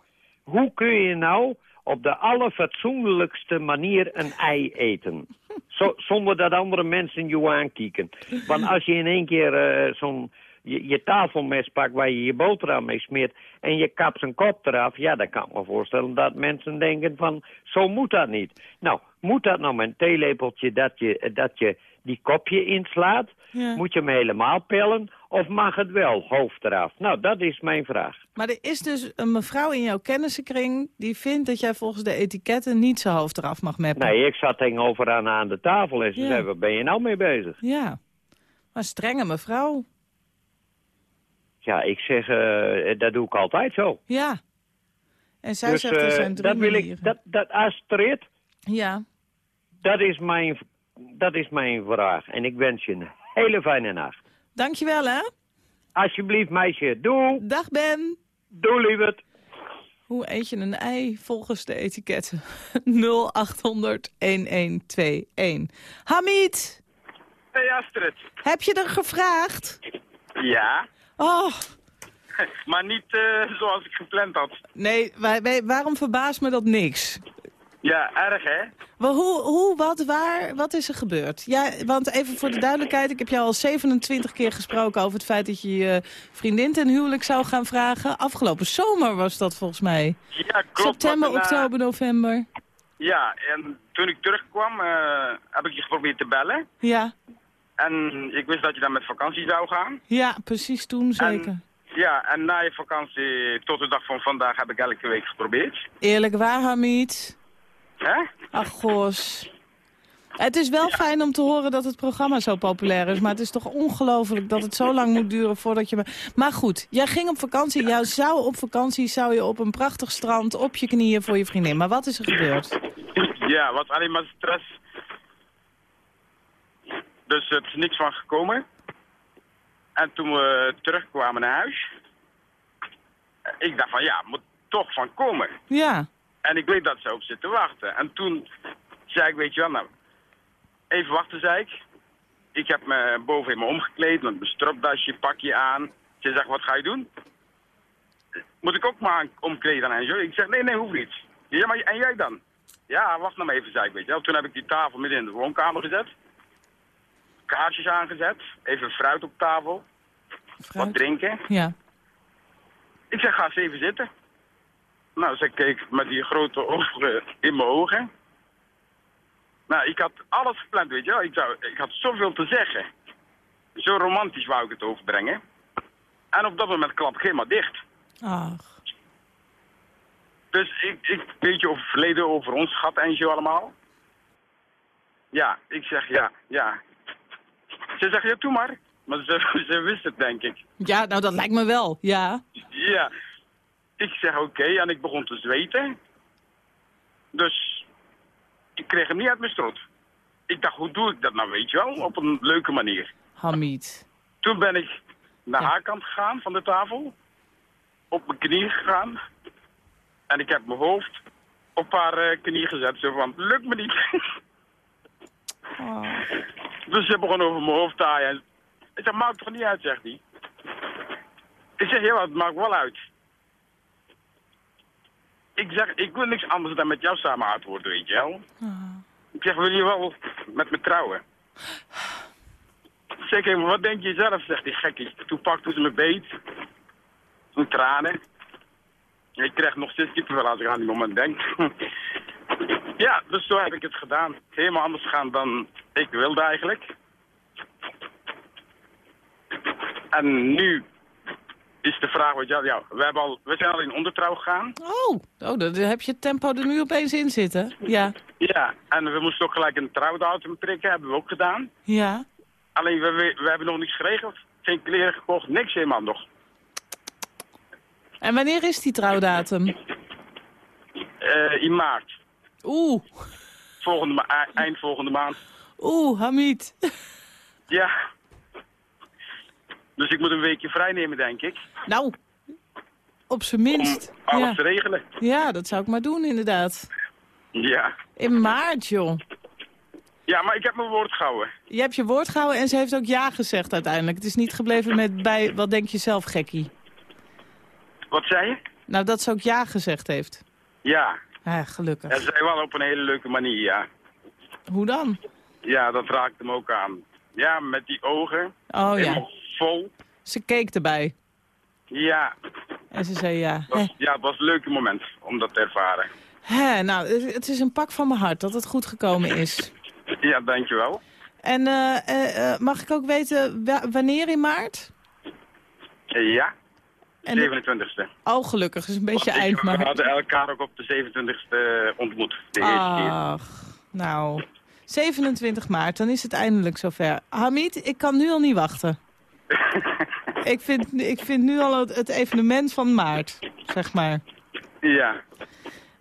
hoe kun je nou op de allerfatsoenlijkste manier een ei eten? [laughs] Zo, zonder dat andere mensen je aankijken. Want als je in één keer eh, zo'n je, je tafelmes pakt waar je je boterham mee smeert... en je kapt zijn kop eraf, ja, dan kan ik me voorstellen dat mensen denken van... zo moet dat niet. Nou, moet dat nou met een theelepeltje dat je, dat je die kopje inslaat? Ja. Moet je hem helemaal pellen? Of mag het wel, hoofd eraf? Nou, dat is mijn vraag. Maar er is dus een mevrouw in jouw kennissenkring... die vindt dat jij volgens de etiketten niet zijn hoofd eraf mag meppen. Nee, ik zat tegenover aan aan de tafel en ze Ja. zei, waar ben je nou mee bezig? Ja, maar strenge mevrouw. Ja, ik zeg, eh, dat doe ik altijd zo. Ja. En zij dus zegt er eh, zijn drie dat wil ik, dat, dat Astrid, Ja, dat is, mijn, dat is mijn vraag. En ik wens je een hele fijne nacht. dankjewel hè. Alsjeblieft, meisje. Doe. Dag Ben. Doe, lieverd. Hoe eet je een ei volgens de etiketten? [laughs] 0800 1121. Hamid, Hey Astrid. heb je er gevraagd? Ja, Oh, [laughs] maar niet eh, zoals ik gepland had. nee, waarom verbaast me dat niks? Ja, erg hè? Maar hoe, hoe, wat, waar, wat is er gebeurd? Ja, want even voor de duidelijkheid, ik heb jou al 27 keer gesproken over het feit dat je je vriendin ten huwelijk zou gaan vragen. Afgelopen zomer was dat volgens mij. Ja, klopt. September, daarna- oktober, november. Ja, en toen ik terugkwam eh, heb ik je geprobeerd te bellen. Ja, En ik wist dat je dan met vakantie zou gaan. ja, precies toen zeker. Ja, en na je vakantie tot de dag van vandaag heb ik elke week geprobeerd. Eerlijk waar, Hamid? Hè? Ach, gos. Het is wel fijn om te horen dat het programma zo populair is. Maar het is toch ongelooflijk dat het zo lang moet duren voordat je... Me... Maar goed, jij ging op vakantie. Jou zou op vakantie zou je op een prachtig strand op je knieën voor je vriendin. Maar wat is er gebeurd? Ja, was alleen maar stress. Dus het is niks van gekomen. En toen we terugkwamen naar huis, ik dacht van ja, moet toch van komen. Ja, En ik weet dat ze op zit te wachten. En toen zei ik, weet je wel, nou, even wachten, zei ik. Ik heb me boven in me omgekleed met mijn stropdasje, pakje aan. Ze zegt, wat ga je doen? Moet ik ook maar omkleden en zo? Ik zeg, nee, nee, hoeft niet. Ja, maar en jij dan? Ja, wacht nou maar even, zei ik, weet je wel. Toen heb ik die tafel midden in de woonkamer gezet. Kaarsjes aangezet, even fruit op tafel, wat drinken. ja. Ik zeg, ga eens even zitten. Nou, ze keek met die grote ogen in mijn ogen. Nou, ik had alles gepland, weet je wel. Ik, zou, ik had zoveel te zeggen. Zo romantisch wou ik het overbrengen. En op dat moment klap ik helemaal dicht. Ach, Dus ik, ik een beetje over het verleden, over ons gehad en zo allemaal. Ja, ik zeg ja, ja. Ze zegt, ja, doe maar. Maar ze, [laughs] ze wist het, denk ik. ja, nou dat lijkt me wel, ja. Ja. Ik zeg oké en ik begon te zweten. Dus ik kreeg hem niet uit mijn strot. Ik dacht, hoe doe ik dat nou, weet je wel? Op een leuke manier. Hamid. Toen ben ik naar haar kant gegaan van de tafel. Op mijn knie gegaan. En ik heb mijn hoofd op haar eh, knie gezet. Zo van, lukt me niet. Oh. [laughs] Dus ze begon over mijn hoofd te haaien. Ik zeg, maakt toch niet uit, zegt hij. Ik zeg, ja, het maakt wel uit. Ik zeg, ik wil niks anders dan met jou samen uit worden, weet je wel. Ik zeg, wil je wel met me trouwen? Zeg, maar wat denk je zelf, zegt die gekkie. Toen pakte ze me beet. Toen tranen. Ik krijg nog steeds kippenvel als ik aan die moment denk. [laughs] ja, dus zo heb ik het gedaan. Helemaal anders gaan dan ik wilde eigenlijk. En nu is de vraag, wat ja, ja, we, hebben al, we zijn al in ondertrouw gegaan. Oh, oh, dan heb je het tempo er nu opeens in zitten. Ja, Ja, en we moesten ook gelijk een trouwdatum prikken, hebben we ook gedaan. ja. Alleen, we, we, we hebben nog niets geregeld. Geen kleren gekocht, niks helemaal nog. En wanneer is die trouwdatum? Eh, in maart. Oeh, Volgende ma e- eind volgende maand. Oeh, Hamid. Ja. Dus ik moet een weekje vrij nemen, denk ik. Nou, op zijn minst. Om alles Ja. te regelen. ja, dat zou ik maar doen inderdaad. Ja. In maart, joh. Ja, maar ik heb mijn woord gehouden. Je hebt je woord gehouden en ze heeft ook ja gezegd uiteindelijk. Het is niet gebleven met bij, wat denk je zelf, gekkie? Wat zei je? Nou, dat ze ook ja gezegd heeft. Ja. Ja, gelukkig. En zij wel op een hele leuke manier, ja. Hoe dan? Ja, dat raakt hem ook aan. Ja, met die ogen. Oh ja, vol. ze keek erbij. Ja. En ze zei ja. Was, ja, het was een leuk moment om dat te ervaren. Hè, nou, het is een pak van mijn hart dat het goed gekomen is. [laughs] Ja, dankjewel. En eh, eh, mag ik ook weten wa- wanneer in maart? Ja. En de- 27e. Oh, gelukkig. Het is een beetje eind We hadden elkaar ook op de 27e ontmoet. De. Ach, nou. 27 maart, dan is het eindelijk zover. Hamid, ik kan nu al niet wachten. [laughs] ik, vind, ik vind nu al het, het evenement van maart, zeg maar. Ja.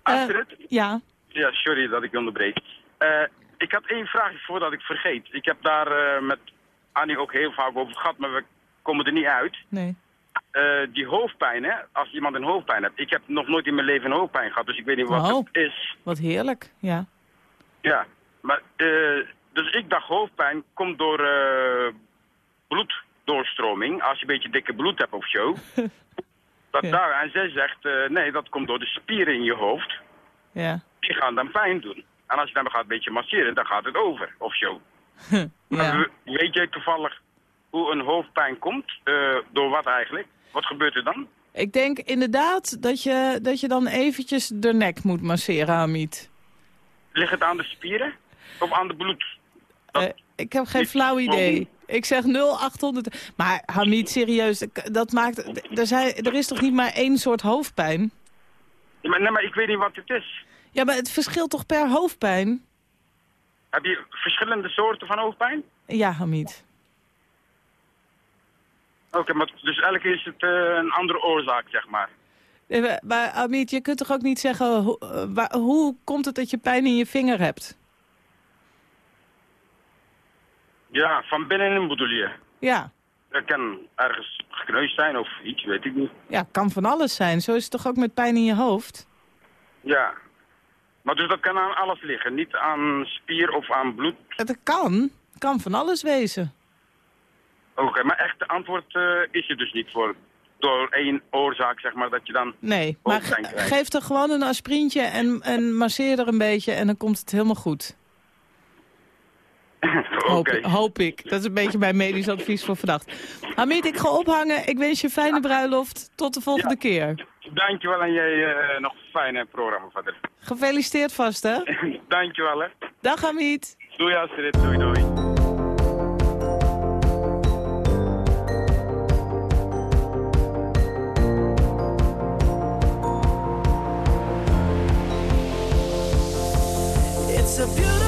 Astrid? Ja, Ja, sorry dat ik onderbreek. Eh, ik had één vraag voordat ik vergeet. Ik heb daar eh, met Annie ook heel vaak over gehad, maar we komen er niet uit. nee. Eh, die hoofdpijn, hè? Als iemand een hoofdpijn heeft. Ik heb nog nooit in mijn leven een hoofdpijn gehad, dus ik weet niet wat Oh. het is. Wat heerlijk, ja. Ja, maar eh, dus ik dacht hoofdpijn komt door eh, bloeddoorstroming. Als je een beetje dikke bloed hebt of zo. [laughs] dat Ja. daar, en zij zegt, eh, nee, dat komt door de spieren in je hoofd. Ja, Die gaan dan pijn doen. En als je dan gaat een beetje masseren, dan gaat het over, of zo. [laughs] Ja. we- weet jij toevallig hoe een hoofdpijn komt? Door wat eigenlijk? Wat gebeurt er dan? Ik denk inderdaad dat je, dat je dan eventjes de nek moet masseren, Hamid. Ligt het aan de spieren? Of aan de bloed? Eh, ik heb geen flauw idee. Ik zeg 0800. Maar Hamid, serieus, dat maakt, er, zijn, er is toch niet maar één soort hoofdpijn? Ja, Maar, nee, maar ik weet niet wat het is. Ja, maar het verschilt toch per hoofdpijn? Heb je verschillende soorten van hoofdpijn? Ja, Hamid. Oké, maar dus elke is het eh, een andere oorzaak, zeg maar. Eh, maar- Hamid, je kunt toch ook niet zeggen... Waar- hoe komt het dat je pijn in je vinger hebt? Ja, van binnenin bedoel je. Ja, Dat kan ergens gekneusd zijn of iets, weet ik niet. ja, kan van alles zijn. Zo is het toch ook met pijn in je hoofd? Ja. Maar dus dat kan aan alles liggen, niet aan spier of aan bloed. Het kan. kan van alles wezen. Oké, maar echt de antwoord eh, is er dus niet voor. Door één oorzaak, zeg maar, dat je dan... Nee, maar ge- geef er gewoon een aspirintje en, en masseer er een beetje en dan komt het helemaal goed. [laughs] Hoop, hoop ik. Dat is een beetje mijn medisch advies voor vannacht. Hamid, ik ga ophangen. Ik wens je een fijne bruiloft. Tot de volgende keer. Dankjewel en jij eh, nog een fijne programma verder. Gefeliciteerd vast, hè? [laughs] Dankjewel, hè. Dag, Hamid. Doei, Astrid. Doei, doei. It's a beautiful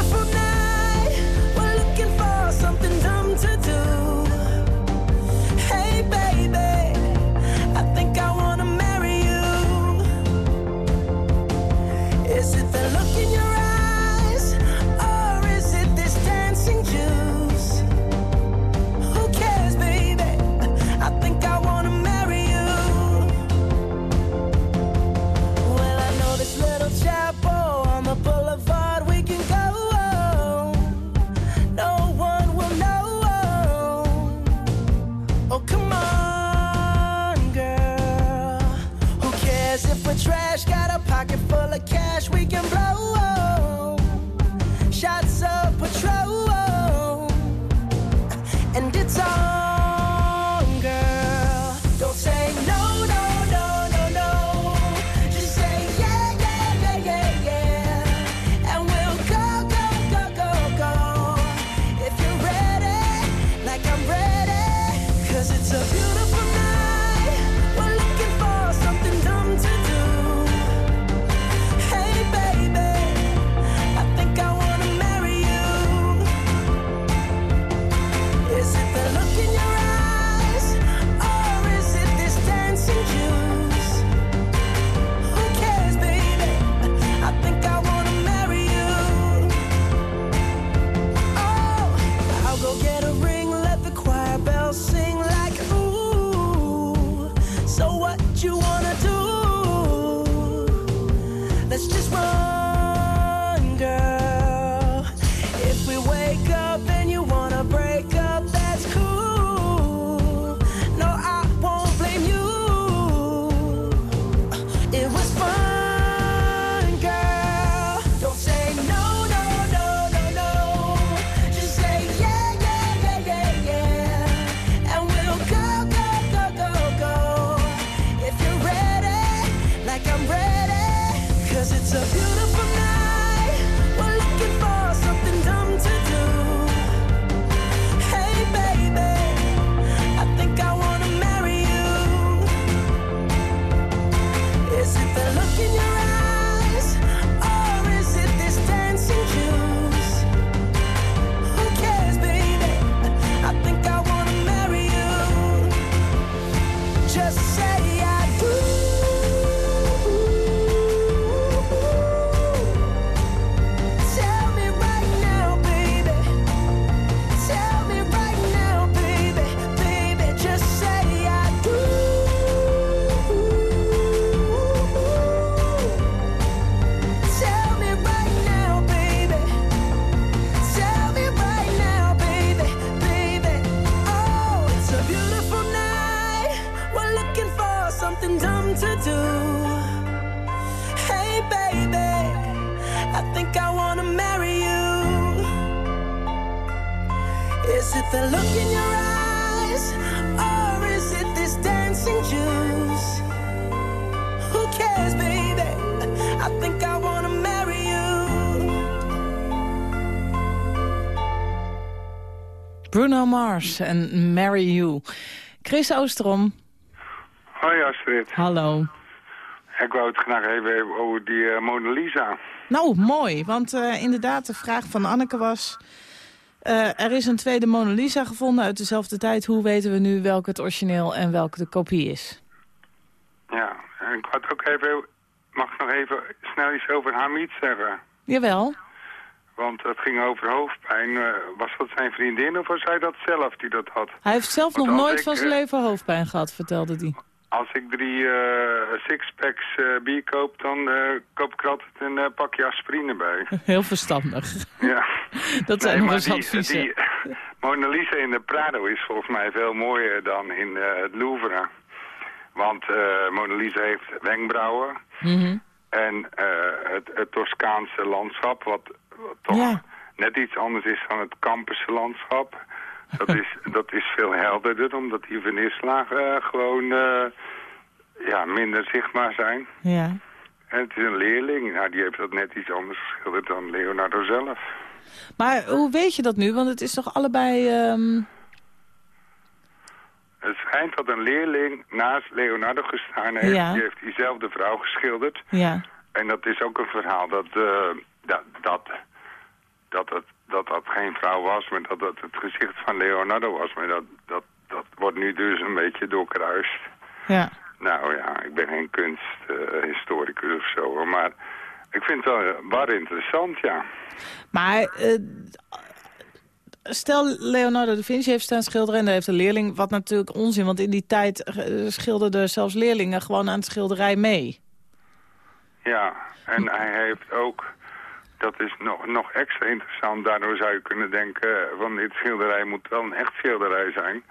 as if we're trash. Got a pocket full of cash Mars en Marry You. Chris Oosterom, Hoi Astrid. hallo. Ik wou het graag even hebben over die eh, Mona Lisa. Nou, mooi, want eh, inderdaad de vraag van Anneke was... eh, er is een tweede Mona Lisa gevonden uit dezelfde tijd. Hoe weten we nu welke het origineel en welke de kopie is? Ja, en ik het ook even... Mag ik nog even snel iets over Hamid zeggen? Jawel. Want het ging over hoofdpijn. Eh, was dat zijn vriendin of was hij dat zelf die dat had? Hij heeft zelf Want nog nooit ik, van zijn eh, leven hoofdpijn gehad, vertelde hij. Als ik drie eh, sixpacks bier koop, dan koop ik er altijd een pakje aspirine bij. [laughs] Heel verstandig. Ja. [laughs] Dat zijn Nee, die, adviezen. die Mona Lisa in de Prado is volgens mij veel mooier dan in het Louvre. Want eh, Mona Lisa heeft wenkbrauwen Mhm. en het, het Toscaanse landschap, wat, wat toch Ja. net iets anders is dan het Kampische landschap. Dat is, [laughs] dat is veel helderder, omdat die vernislagen eh, gewoon eh, ja, minder zichtbaar zijn. Ja. En het is een leerling, nou, die heeft dat net iets anders geschilderd dan Leonardo zelf. Maar hoe weet je dat nu? Want het is toch allebei... ehm, Het schijnt dat een leerling naast Leonardo gestaan heeft. Ja. Die heeft diezelfde vrouw geschilderd. Ja. En dat is ook een verhaal dat, eh, dat, dat, dat, het, dat dat geen vrouw was, maar dat dat het gezicht van Leonardo was. Maar dat, dat, dat wordt nu dus een beetje doorkruist. Ja. Nou ja, ik ben geen kunsthistoricus of zo, maar ik vind het wel bar interessant, ja. Maar eh, stel Leonardo da Vinci heeft staan schilderen en daar heeft een leerling... wat natuurlijk onzin, want in die tijd eh, schilderden zelfs leerlingen gewoon aan het schilderij mee. Ja, en hij heeft ook, dat is nog, nog extra interessant, daardoor zou je kunnen denken van dit schilderij moet wel een echt schilderij zijn.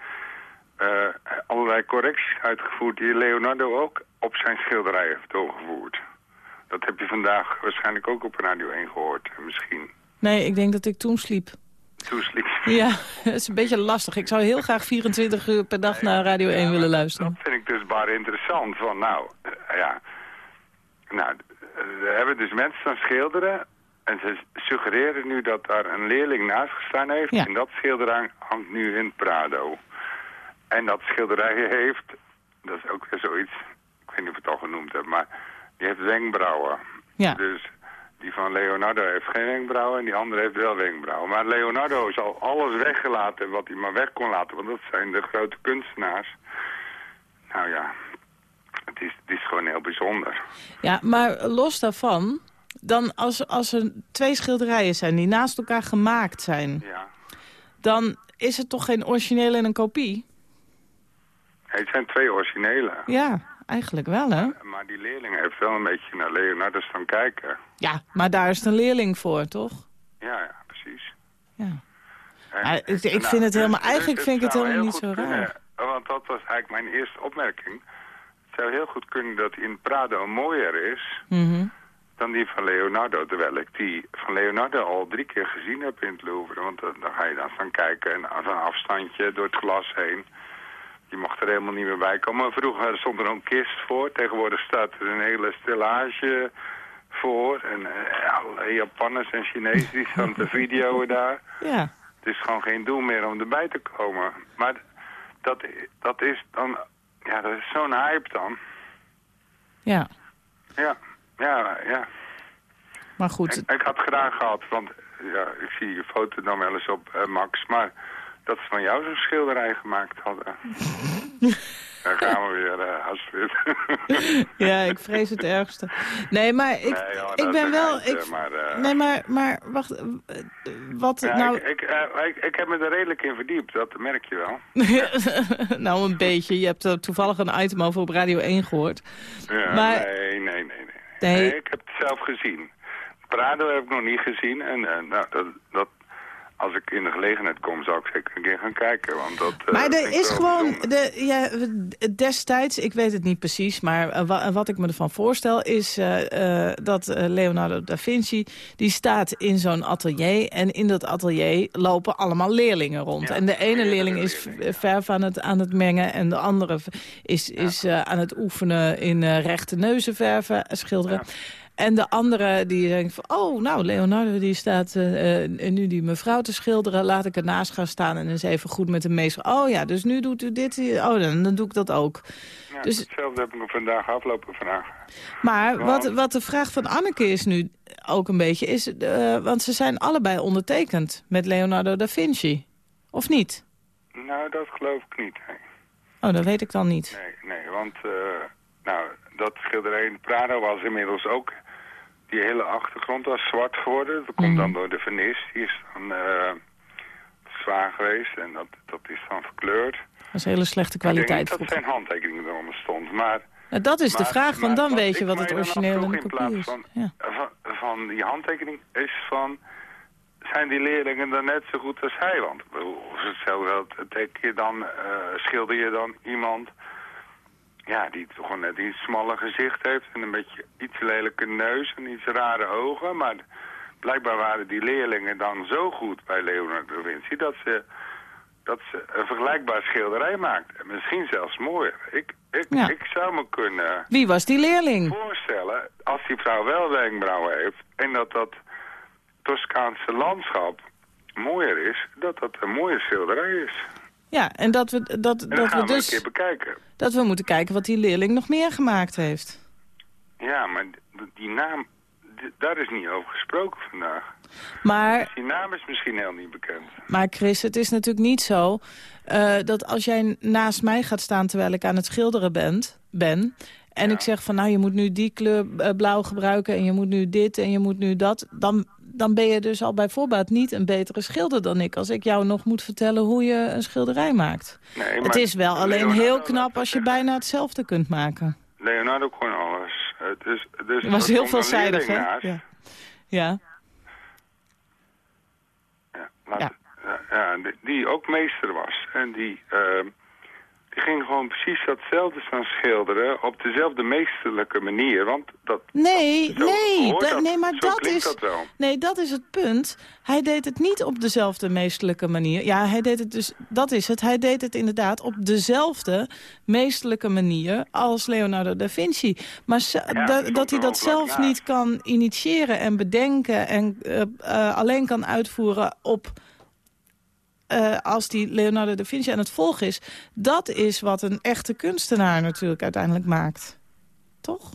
Eh, allerlei correcties uitgevoerd die Leonardo ook op zijn schilderij heeft doorgevoerd. Dat heb je vandaag waarschijnlijk ook op Radio 1 gehoord, misschien. Nee, ik denk dat ik toen sliep. Toesliep. Ja, [laughs] het is een beetje lastig. Ik zou heel graag 24 uur per dag naar Radio 1 willen luisteren. Dat vind ik dus bar interessant. Van nou, eh, ja. Nou, eh, er hebben dus mensen aan schilderen. En ze suggereren nu dat daar een leerling naast gestaan heeft. Ja. En dat schilderij hangt nu in Prado. En dat schilderij heeft, dat is ook weer zoiets, ik weet niet of ik het al genoemd heb, maar die heeft wenkbrauwen. Ja. Dus die van Leonardo heeft geen wenkbrauwen en die andere heeft wel wenkbrauwen. Maar Leonardo zal alles weggelaten wat hij maar weg kon laten, want dat zijn de grote kunstenaars. Nou ja, het is, het is gewoon heel bijzonder. Ja, maar los daarvan, dan als, als er twee schilderijen zijn die naast elkaar gemaakt zijn... Ja. dan is het toch geen origineel en een kopie? Het zijn twee originele. Ja, eigenlijk wel, hè? Maar die leerling heeft wel een beetje naar Leonardo staan kijken. Ja, maar daar is een leerling voor, toch? Ja, ja, precies. Ja. En- ik- ik nou, vind het helemaal- dus- eigenlijk dus vind ik het helemaal niet zo kunnen, raar. Want dat was eigenlijk mijn eerste opmerking. Het zou heel goed kunnen dat in Prado mooier is Mhm. Dan die van Leonardo. Terwijl ik die van Leonardo al drie keer gezien heb in het Louvre. Want dan, dan ga je dan staan kijken en aan zo'n afstandje door het glas heen. Die mocht er helemaal niet meer bij komen. Vroeger stond er een kist voor. Tegenwoordig staat er een hele stellage voor. En eh, alle Japanners en Chinezen die staan te [laughs] videoen daar. Ja. Het is gewoon geen doel meer om erbij te komen. Maar dat, dat is dan... Ja, dat is zo'n hype dan. Ja, Ja, ja, ja. maar goed. Ik, ik had graag gehad, want ja, ik zie je foto dan wel eens op eh, Max, maar dat ze van jou zo'n schilderij gemaakt hadden. [laughs] Daar gaan we weer, Astrid. [laughs] Ja, ik vrees het ergste. Nee, maar ik, Nee, joh, dat ik ben wel... Ik, maar, eh, nee, maar, maar wacht. Wat Ja, nou... ik, ik, ik, ik heb me er redelijk in verdiept, dat merk je wel. [laughs] nou, een beetje. Je hebt toevallig een item over op Radio 1 gehoord. Ja, Maar- nee, nee, nee, nee. Ik heb het zelf gezien. Prado heb ik nog niet gezien. En eh, nou, dat, dat, als ik in de gelegenheid kom, zou ik zeker een keer gaan kijken. Want dat, eh, Maar er is gewoon, de, ja, destijds, ik weet het niet precies... maar eh, wa- wat ik me ervan voorstel is eh, eh, dat eh, Leonardo da Vinci... die staat in zo'n atelier en in dat atelier lopen allemaal leerlingen rond. en de ene leerling is verf aan het, aan het mengen... en de andere is, is eh, aan het oefenen in eh, rechte neuzen verven, eh, schilderen... En de andere die denkt van, oh, nou, Leonardo die staat eh, eh, nu die mevrouw te schilderen. Laat ik ernaast gaan staan en eens even goed met de meester. Oh ja, dus nu doet u dit. hier. Oh, dan, dan doe ik dat ook. Ja, dus- Hetzelfde heb ik me vandaag aflopen vandaag. Maar wat, Want- wat de vraag van Anneke is nu ook een beetje... is, eh, want ze zijn allebei ondertekend met Leonardo da Vinci. Of niet? Nou, dat geloof ik niet. Nee, Oh, dat weet ik dan niet. nee, nee want uh, nou, dat schilderij in Prado was inmiddels ook... Die hele achtergrond was zwart geworden. Dat komt Mhm. dan door de vernis. Die is dan uh, zwaar geweest en dat, dat is dan verkleurd. Dat is hele slechte Ik kwaliteit. niet dat zijn handtekening eronder stond, maar... Nou, dat is de vraag, maar dan weet ik je wat het origineel en de in kopie plaats is. Van, Ja. van, van die handtekening is van... Zijn die leerlingen dan net zo goed als hij? Want ik bedoel, hetzelfde dat teken je dan, uh, schilder je dan iemand... Ja, die toch een net iets smaller gezicht heeft en een beetje iets lelijke neus en iets rare ogen. Maar blijkbaar waren die leerlingen dan zo goed bij Leonardo da Vinci dat ze, dat ze een vergelijkbaar schilderij maakten. Misschien zelfs mooier. Ik, ik, Ja. ik zou me kunnen Wie was die leerling? voorstellen, als die vrouw wel wenkbrauwen heeft en dat dat Toscaanse landschap mooier is, dat dat een mooie schilderij is. Ja, en dat we, dat, dat gaan we we een dus keer bekijken. dat we moeten kijken wat die leerling nog meer gemaakt heeft. Ja, maar die naam, daar is niet over gesproken vandaag. Maar Dus die naam is misschien heel niet bekend. Maar Chris, het is natuurlijk niet zo eh, dat als jij naast mij gaat staan terwijl ik aan het schilderen bent, ben... en ik zeg van nou je moet nu die kleur eh, blauw gebruiken en je moet nu dit en je moet nu dat... dan, dan ben je dus al bij voorbaat niet een betere schilder dan ik... als ik jou nog moet vertellen hoe je een schilderij maakt. Nee, het is wel alleen Leonardo, heel knap als je bijna hetzelfde kunt maken. Leonardo kon alles. Het is, dus Het was heel veelzijdig, hè? Ja. ja. Laat- Ja. ja, die, die ook meester was. En die, eh, die ging gewoon precies datzelfde staan schilderen op dezelfde meesterlijke manier. Want dat, Nee, zo nee, hoort da- dat. nee, maar Zo dat is, dat wel. nee, dat is het punt. Hij deed het niet op dezelfde meesterlijke manier. Ja, hij deed het dus, dat is het. Hij deed het inderdaad op dezelfde meesterlijke manier als Leonardo da Vinci. Maar Ja, da- dat hij dat zelf niet kan initiëren en bedenken en eh, eh, alleen kan uitvoeren op eh, als die Leonardo da Vinci aan het volgen is... dat is wat een echte kunstenaar natuurlijk uiteindelijk maakt. Toch?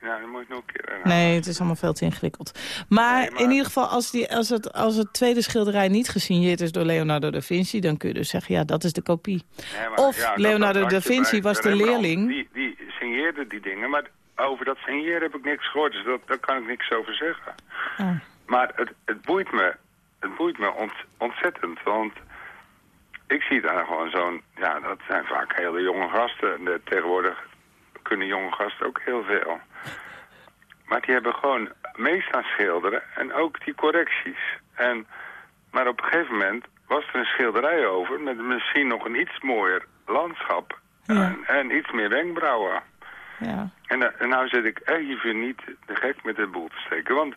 Ja, moet nog keer. Nee, het is allemaal veel te ingewikkeld. Maar, Nee, maar- in ieder geval, als, die, als, het, als het tweede schilderij niet gesigneerd is door Leonardo da Vinci... dan kun je dus zeggen, ja, dat is de kopie. Nee, maar Of ja, Leonardo dat da Vinci bij was de leerling. Die, die signeerde die dingen, maar over dat signeren heb ik niks gehoord. Dus dat, daar kan ik niks over zeggen. Oh. Maar het, het boeit me, het boeit me ont, ontzettend, want ik zie daar gewoon zo'n... Ja, dat zijn vaak hele jonge gasten. En de- tegenwoordig kunnen jonge gasten ook heel veel. Maar die hebben gewoon mee staan schilderen en ook die correcties. En, maar op een gegeven moment was er een schilderij over met misschien nog een iets mooier landschap. En, en iets meer wenkbrauwen. Ja. En, eh, en nou zit ik even niet de gek met de boel te steken, want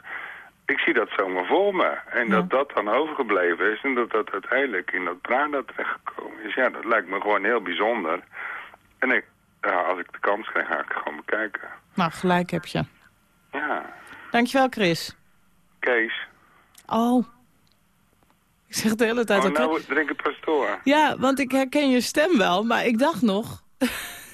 ik zie dat zomaar voor me. En dat dat dan overgebleven is en dat dat uiteindelijk in dat Prada terechtgekomen is. Ja, dat lijkt me gewoon heel bijzonder. En ik, ja, als ik de kans krijg, ga ik het gewoon bekijken. Nou, gelijk heb je. Ja, Dankjewel, Chris. Kees. Oh. Ik zeg de hele tijd Oh, nou drink het pas door. Ja, want ik herken je stem wel, maar ik dacht nog...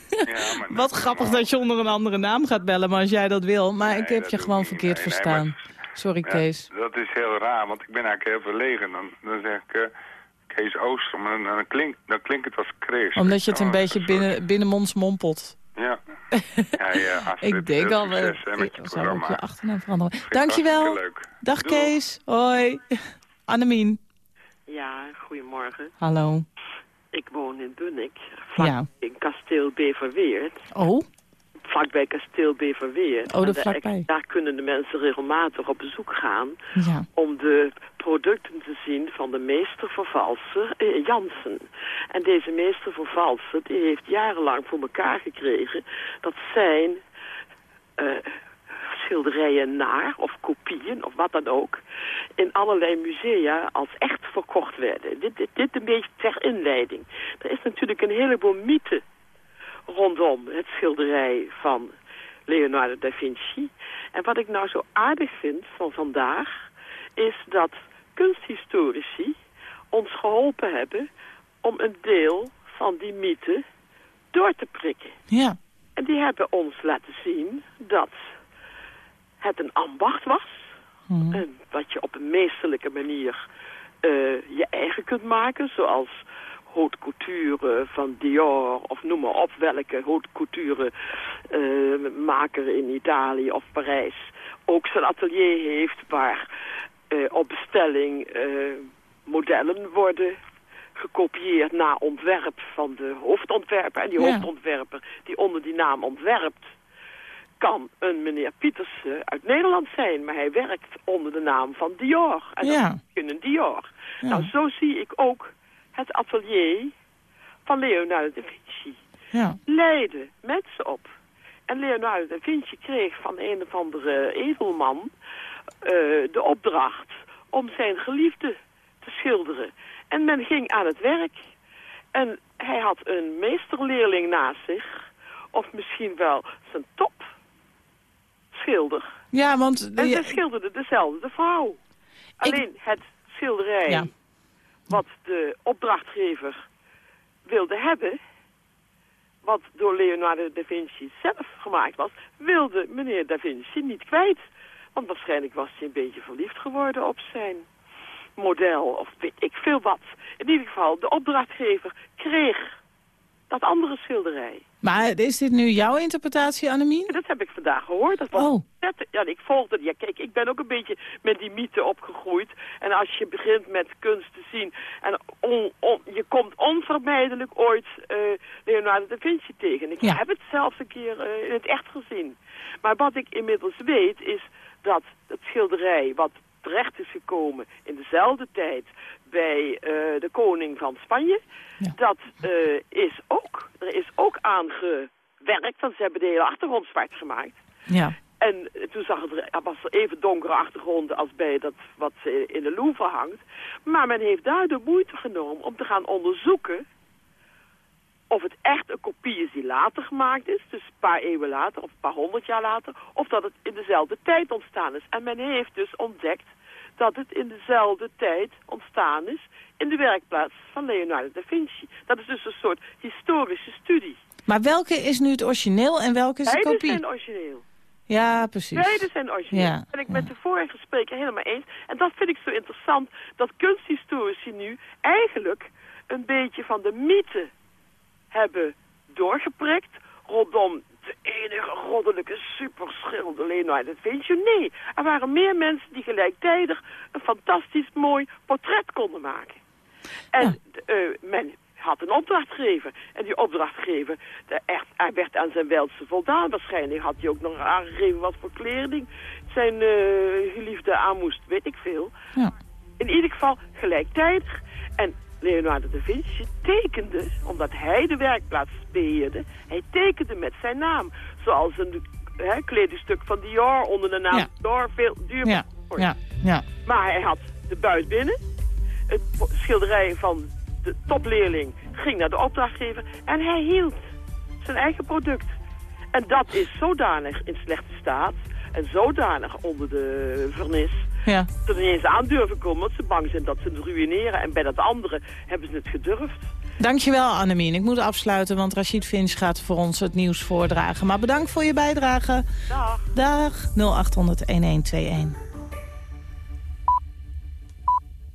Ja, [laughs] Wat grappig dat je onder een andere naam gaat bellen, maar als jij dat wil. Maar ik heb je gewoon ik verkeerd Nee, nee, verstaan. Sorry, Ja, Kees. dat is heel raar, want ik ben eigenlijk heel verlegen. Dan, dan zeg ik eh, Kees Oostrom en dan, klinkt, dan klinkt het als Chris. Omdat je het een Oh, beetje binnen, binnenmonds mompelt. Ja. ja, [laughs] Ik denk al, wel. je ik zou ook je achternaam veranderen. Dankjewel. Dag. Kees. Hoi. [laughs] Annemien. Ja, goedemorgen. Hallo. Ik woon in Bunnik, vlak Ja. in kasteel Beverweert. Oh, vlakbij kasteel Beverweer. Oh, vlakbij. Daar kunnen de mensen regelmatig op bezoek gaan Ja. om de producten te zien van de meestervervalser eh, Jansen. En deze meestervervalser die heeft jarenlang voor elkaar gekregen dat zijn eh, schilderijen naar of kopieën of wat dan ook in allerlei musea als echt verkocht werden. Dit, dit, dit een beetje ter inleiding. Er is natuurlijk een heleboel mythe rondom het schilderij van Leonardo da Vinci. En wat ik nou zo aardig vind van vandaag... is dat kunsthistorici ons geholpen hebben... om een deel van die mythe door te prikken. Ja. En die hebben ons laten zien dat het een ambacht was. En wat je op een meesterlijke manier eh, je eigen kunt maken. Zoals haute couture van Dior of noem maar op welke haute couture eh, maker in Italië of Parijs ook zijn atelier heeft waar eh, op bestelling eh, modellen worden gekopieerd na ontwerp van de hoofdontwerper. En die Ja. hoofdontwerper die onder die naam ontwerpt kan een meneer Pietersen uit Nederland zijn, maar hij werkt onder de naam van Dior. En Ja. dat is een Dior. Ja. Nou, zo zie ik ook het atelier van Leonardo da Vinci. Ja. Leiden mensen op. En Leonardo da Vinci kreeg van een of andere edelman eh, de opdracht om zijn geliefde te schilderen. En men ging aan het werk. En hij had een meesterleerling naast zich. Of misschien wel zijn topschilder. Ja, want... En zij schilderde dezelfde vrouw. Alleen het schilderij Ja. Wat de opdrachtgever wilde hebben... wat door Leonardo da Vinci zelf gemaakt was... wilde meneer da Vinci niet kwijt. Want waarschijnlijk was hij een beetje verliefd geworden op zijn model... of weet ik veel wat. In ieder geval, de opdrachtgever kreeg dat andere schilderij. Maar is dit nu jouw interpretatie, Annemien? Dat heb ik vandaag gehoord. Dat was Oh. net, ja, ik volgde. Ja, kijk, ik ben ook een beetje met die mythe opgegroeid. En als je begint met kunst te zien... en on- on- je komt onvermijdelijk ooit eh, Leonardo da Vinci tegen. Ik Ja. heb het zelfs een keer eh, in het echt gezien. Maar wat ik inmiddels weet is dat het schilderij... wat terecht is gekomen in dezelfde tijd bij eh, de koning van Spanje... dat eh, is ook, er is ook aangewerkt, want ze hebben de hele achtergrond zwart gemaakt. Ja. En toen zag het er, was er even donkere achtergrond als bij dat wat in de Louvre hangt. Maar men heeft daar de moeite genomen om te gaan onderzoeken of het echt een kopie is die later gemaakt is, dus een paar eeuwen later of een paar honderd jaar later, of dat het in dezelfde tijd ontstaan is. En men heeft dus ontdekt dat het in dezelfde tijd ontstaan is in de werkplaats van Leonardo da Vinci. Dat is dus een soort historische studie. Maar welke is nu het origineel en welke is de Beide kopie? zijn origineel. Ja, precies. Beide zijn origineel. Ja, Dat ben ik met de vorige spreker helemaal eens. En dat vind ik zo interessant, dat kunsthistorici nu eigenlijk een beetje van de mythe hebben doorgeprikt rondom de enige goddelijke superschilder Leonardo da Vinci. Nee, er waren meer mensen die gelijktijdig een fantastisch mooi portret konden maken. En eh, men had een opdrachtgever. En die opdrachtgever, de echt, hij werd aan zijn welste voldaan. Waarschijnlijk had hij ook nog aangegeven wat voor kleding zijn eh, geliefde aan moest, weet ik veel. Ja. In ieder geval gelijktijdig. En Leonardo da Vinci tekende, omdat hij de werkplaats beheerde, hij tekende met zijn naam. Zoals een hè, kledingstuk van Dior onder de naam Ja. Dior veel duurder Ja, wordt. ja, ja. Maar hij had de buit binnen. Het schilderij van de topleerling ging naar de opdrachtgever. En hij hield zijn eigen product. En dat is zodanig in slechte staat. En zodanig onder de vernis. Ja. Dat ze er niet eens aan durven komen. Want ze bang zijn dat ze het ruïneren. En bij dat andere hebben ze het gedurfd. Dankjewel, Annemien. Ik moet afsluiten, want Rachid Finch gaat voor ons het nieuws voordragen. Maar bedankt voor je bijdrage. Dag. Dag 0800 1121.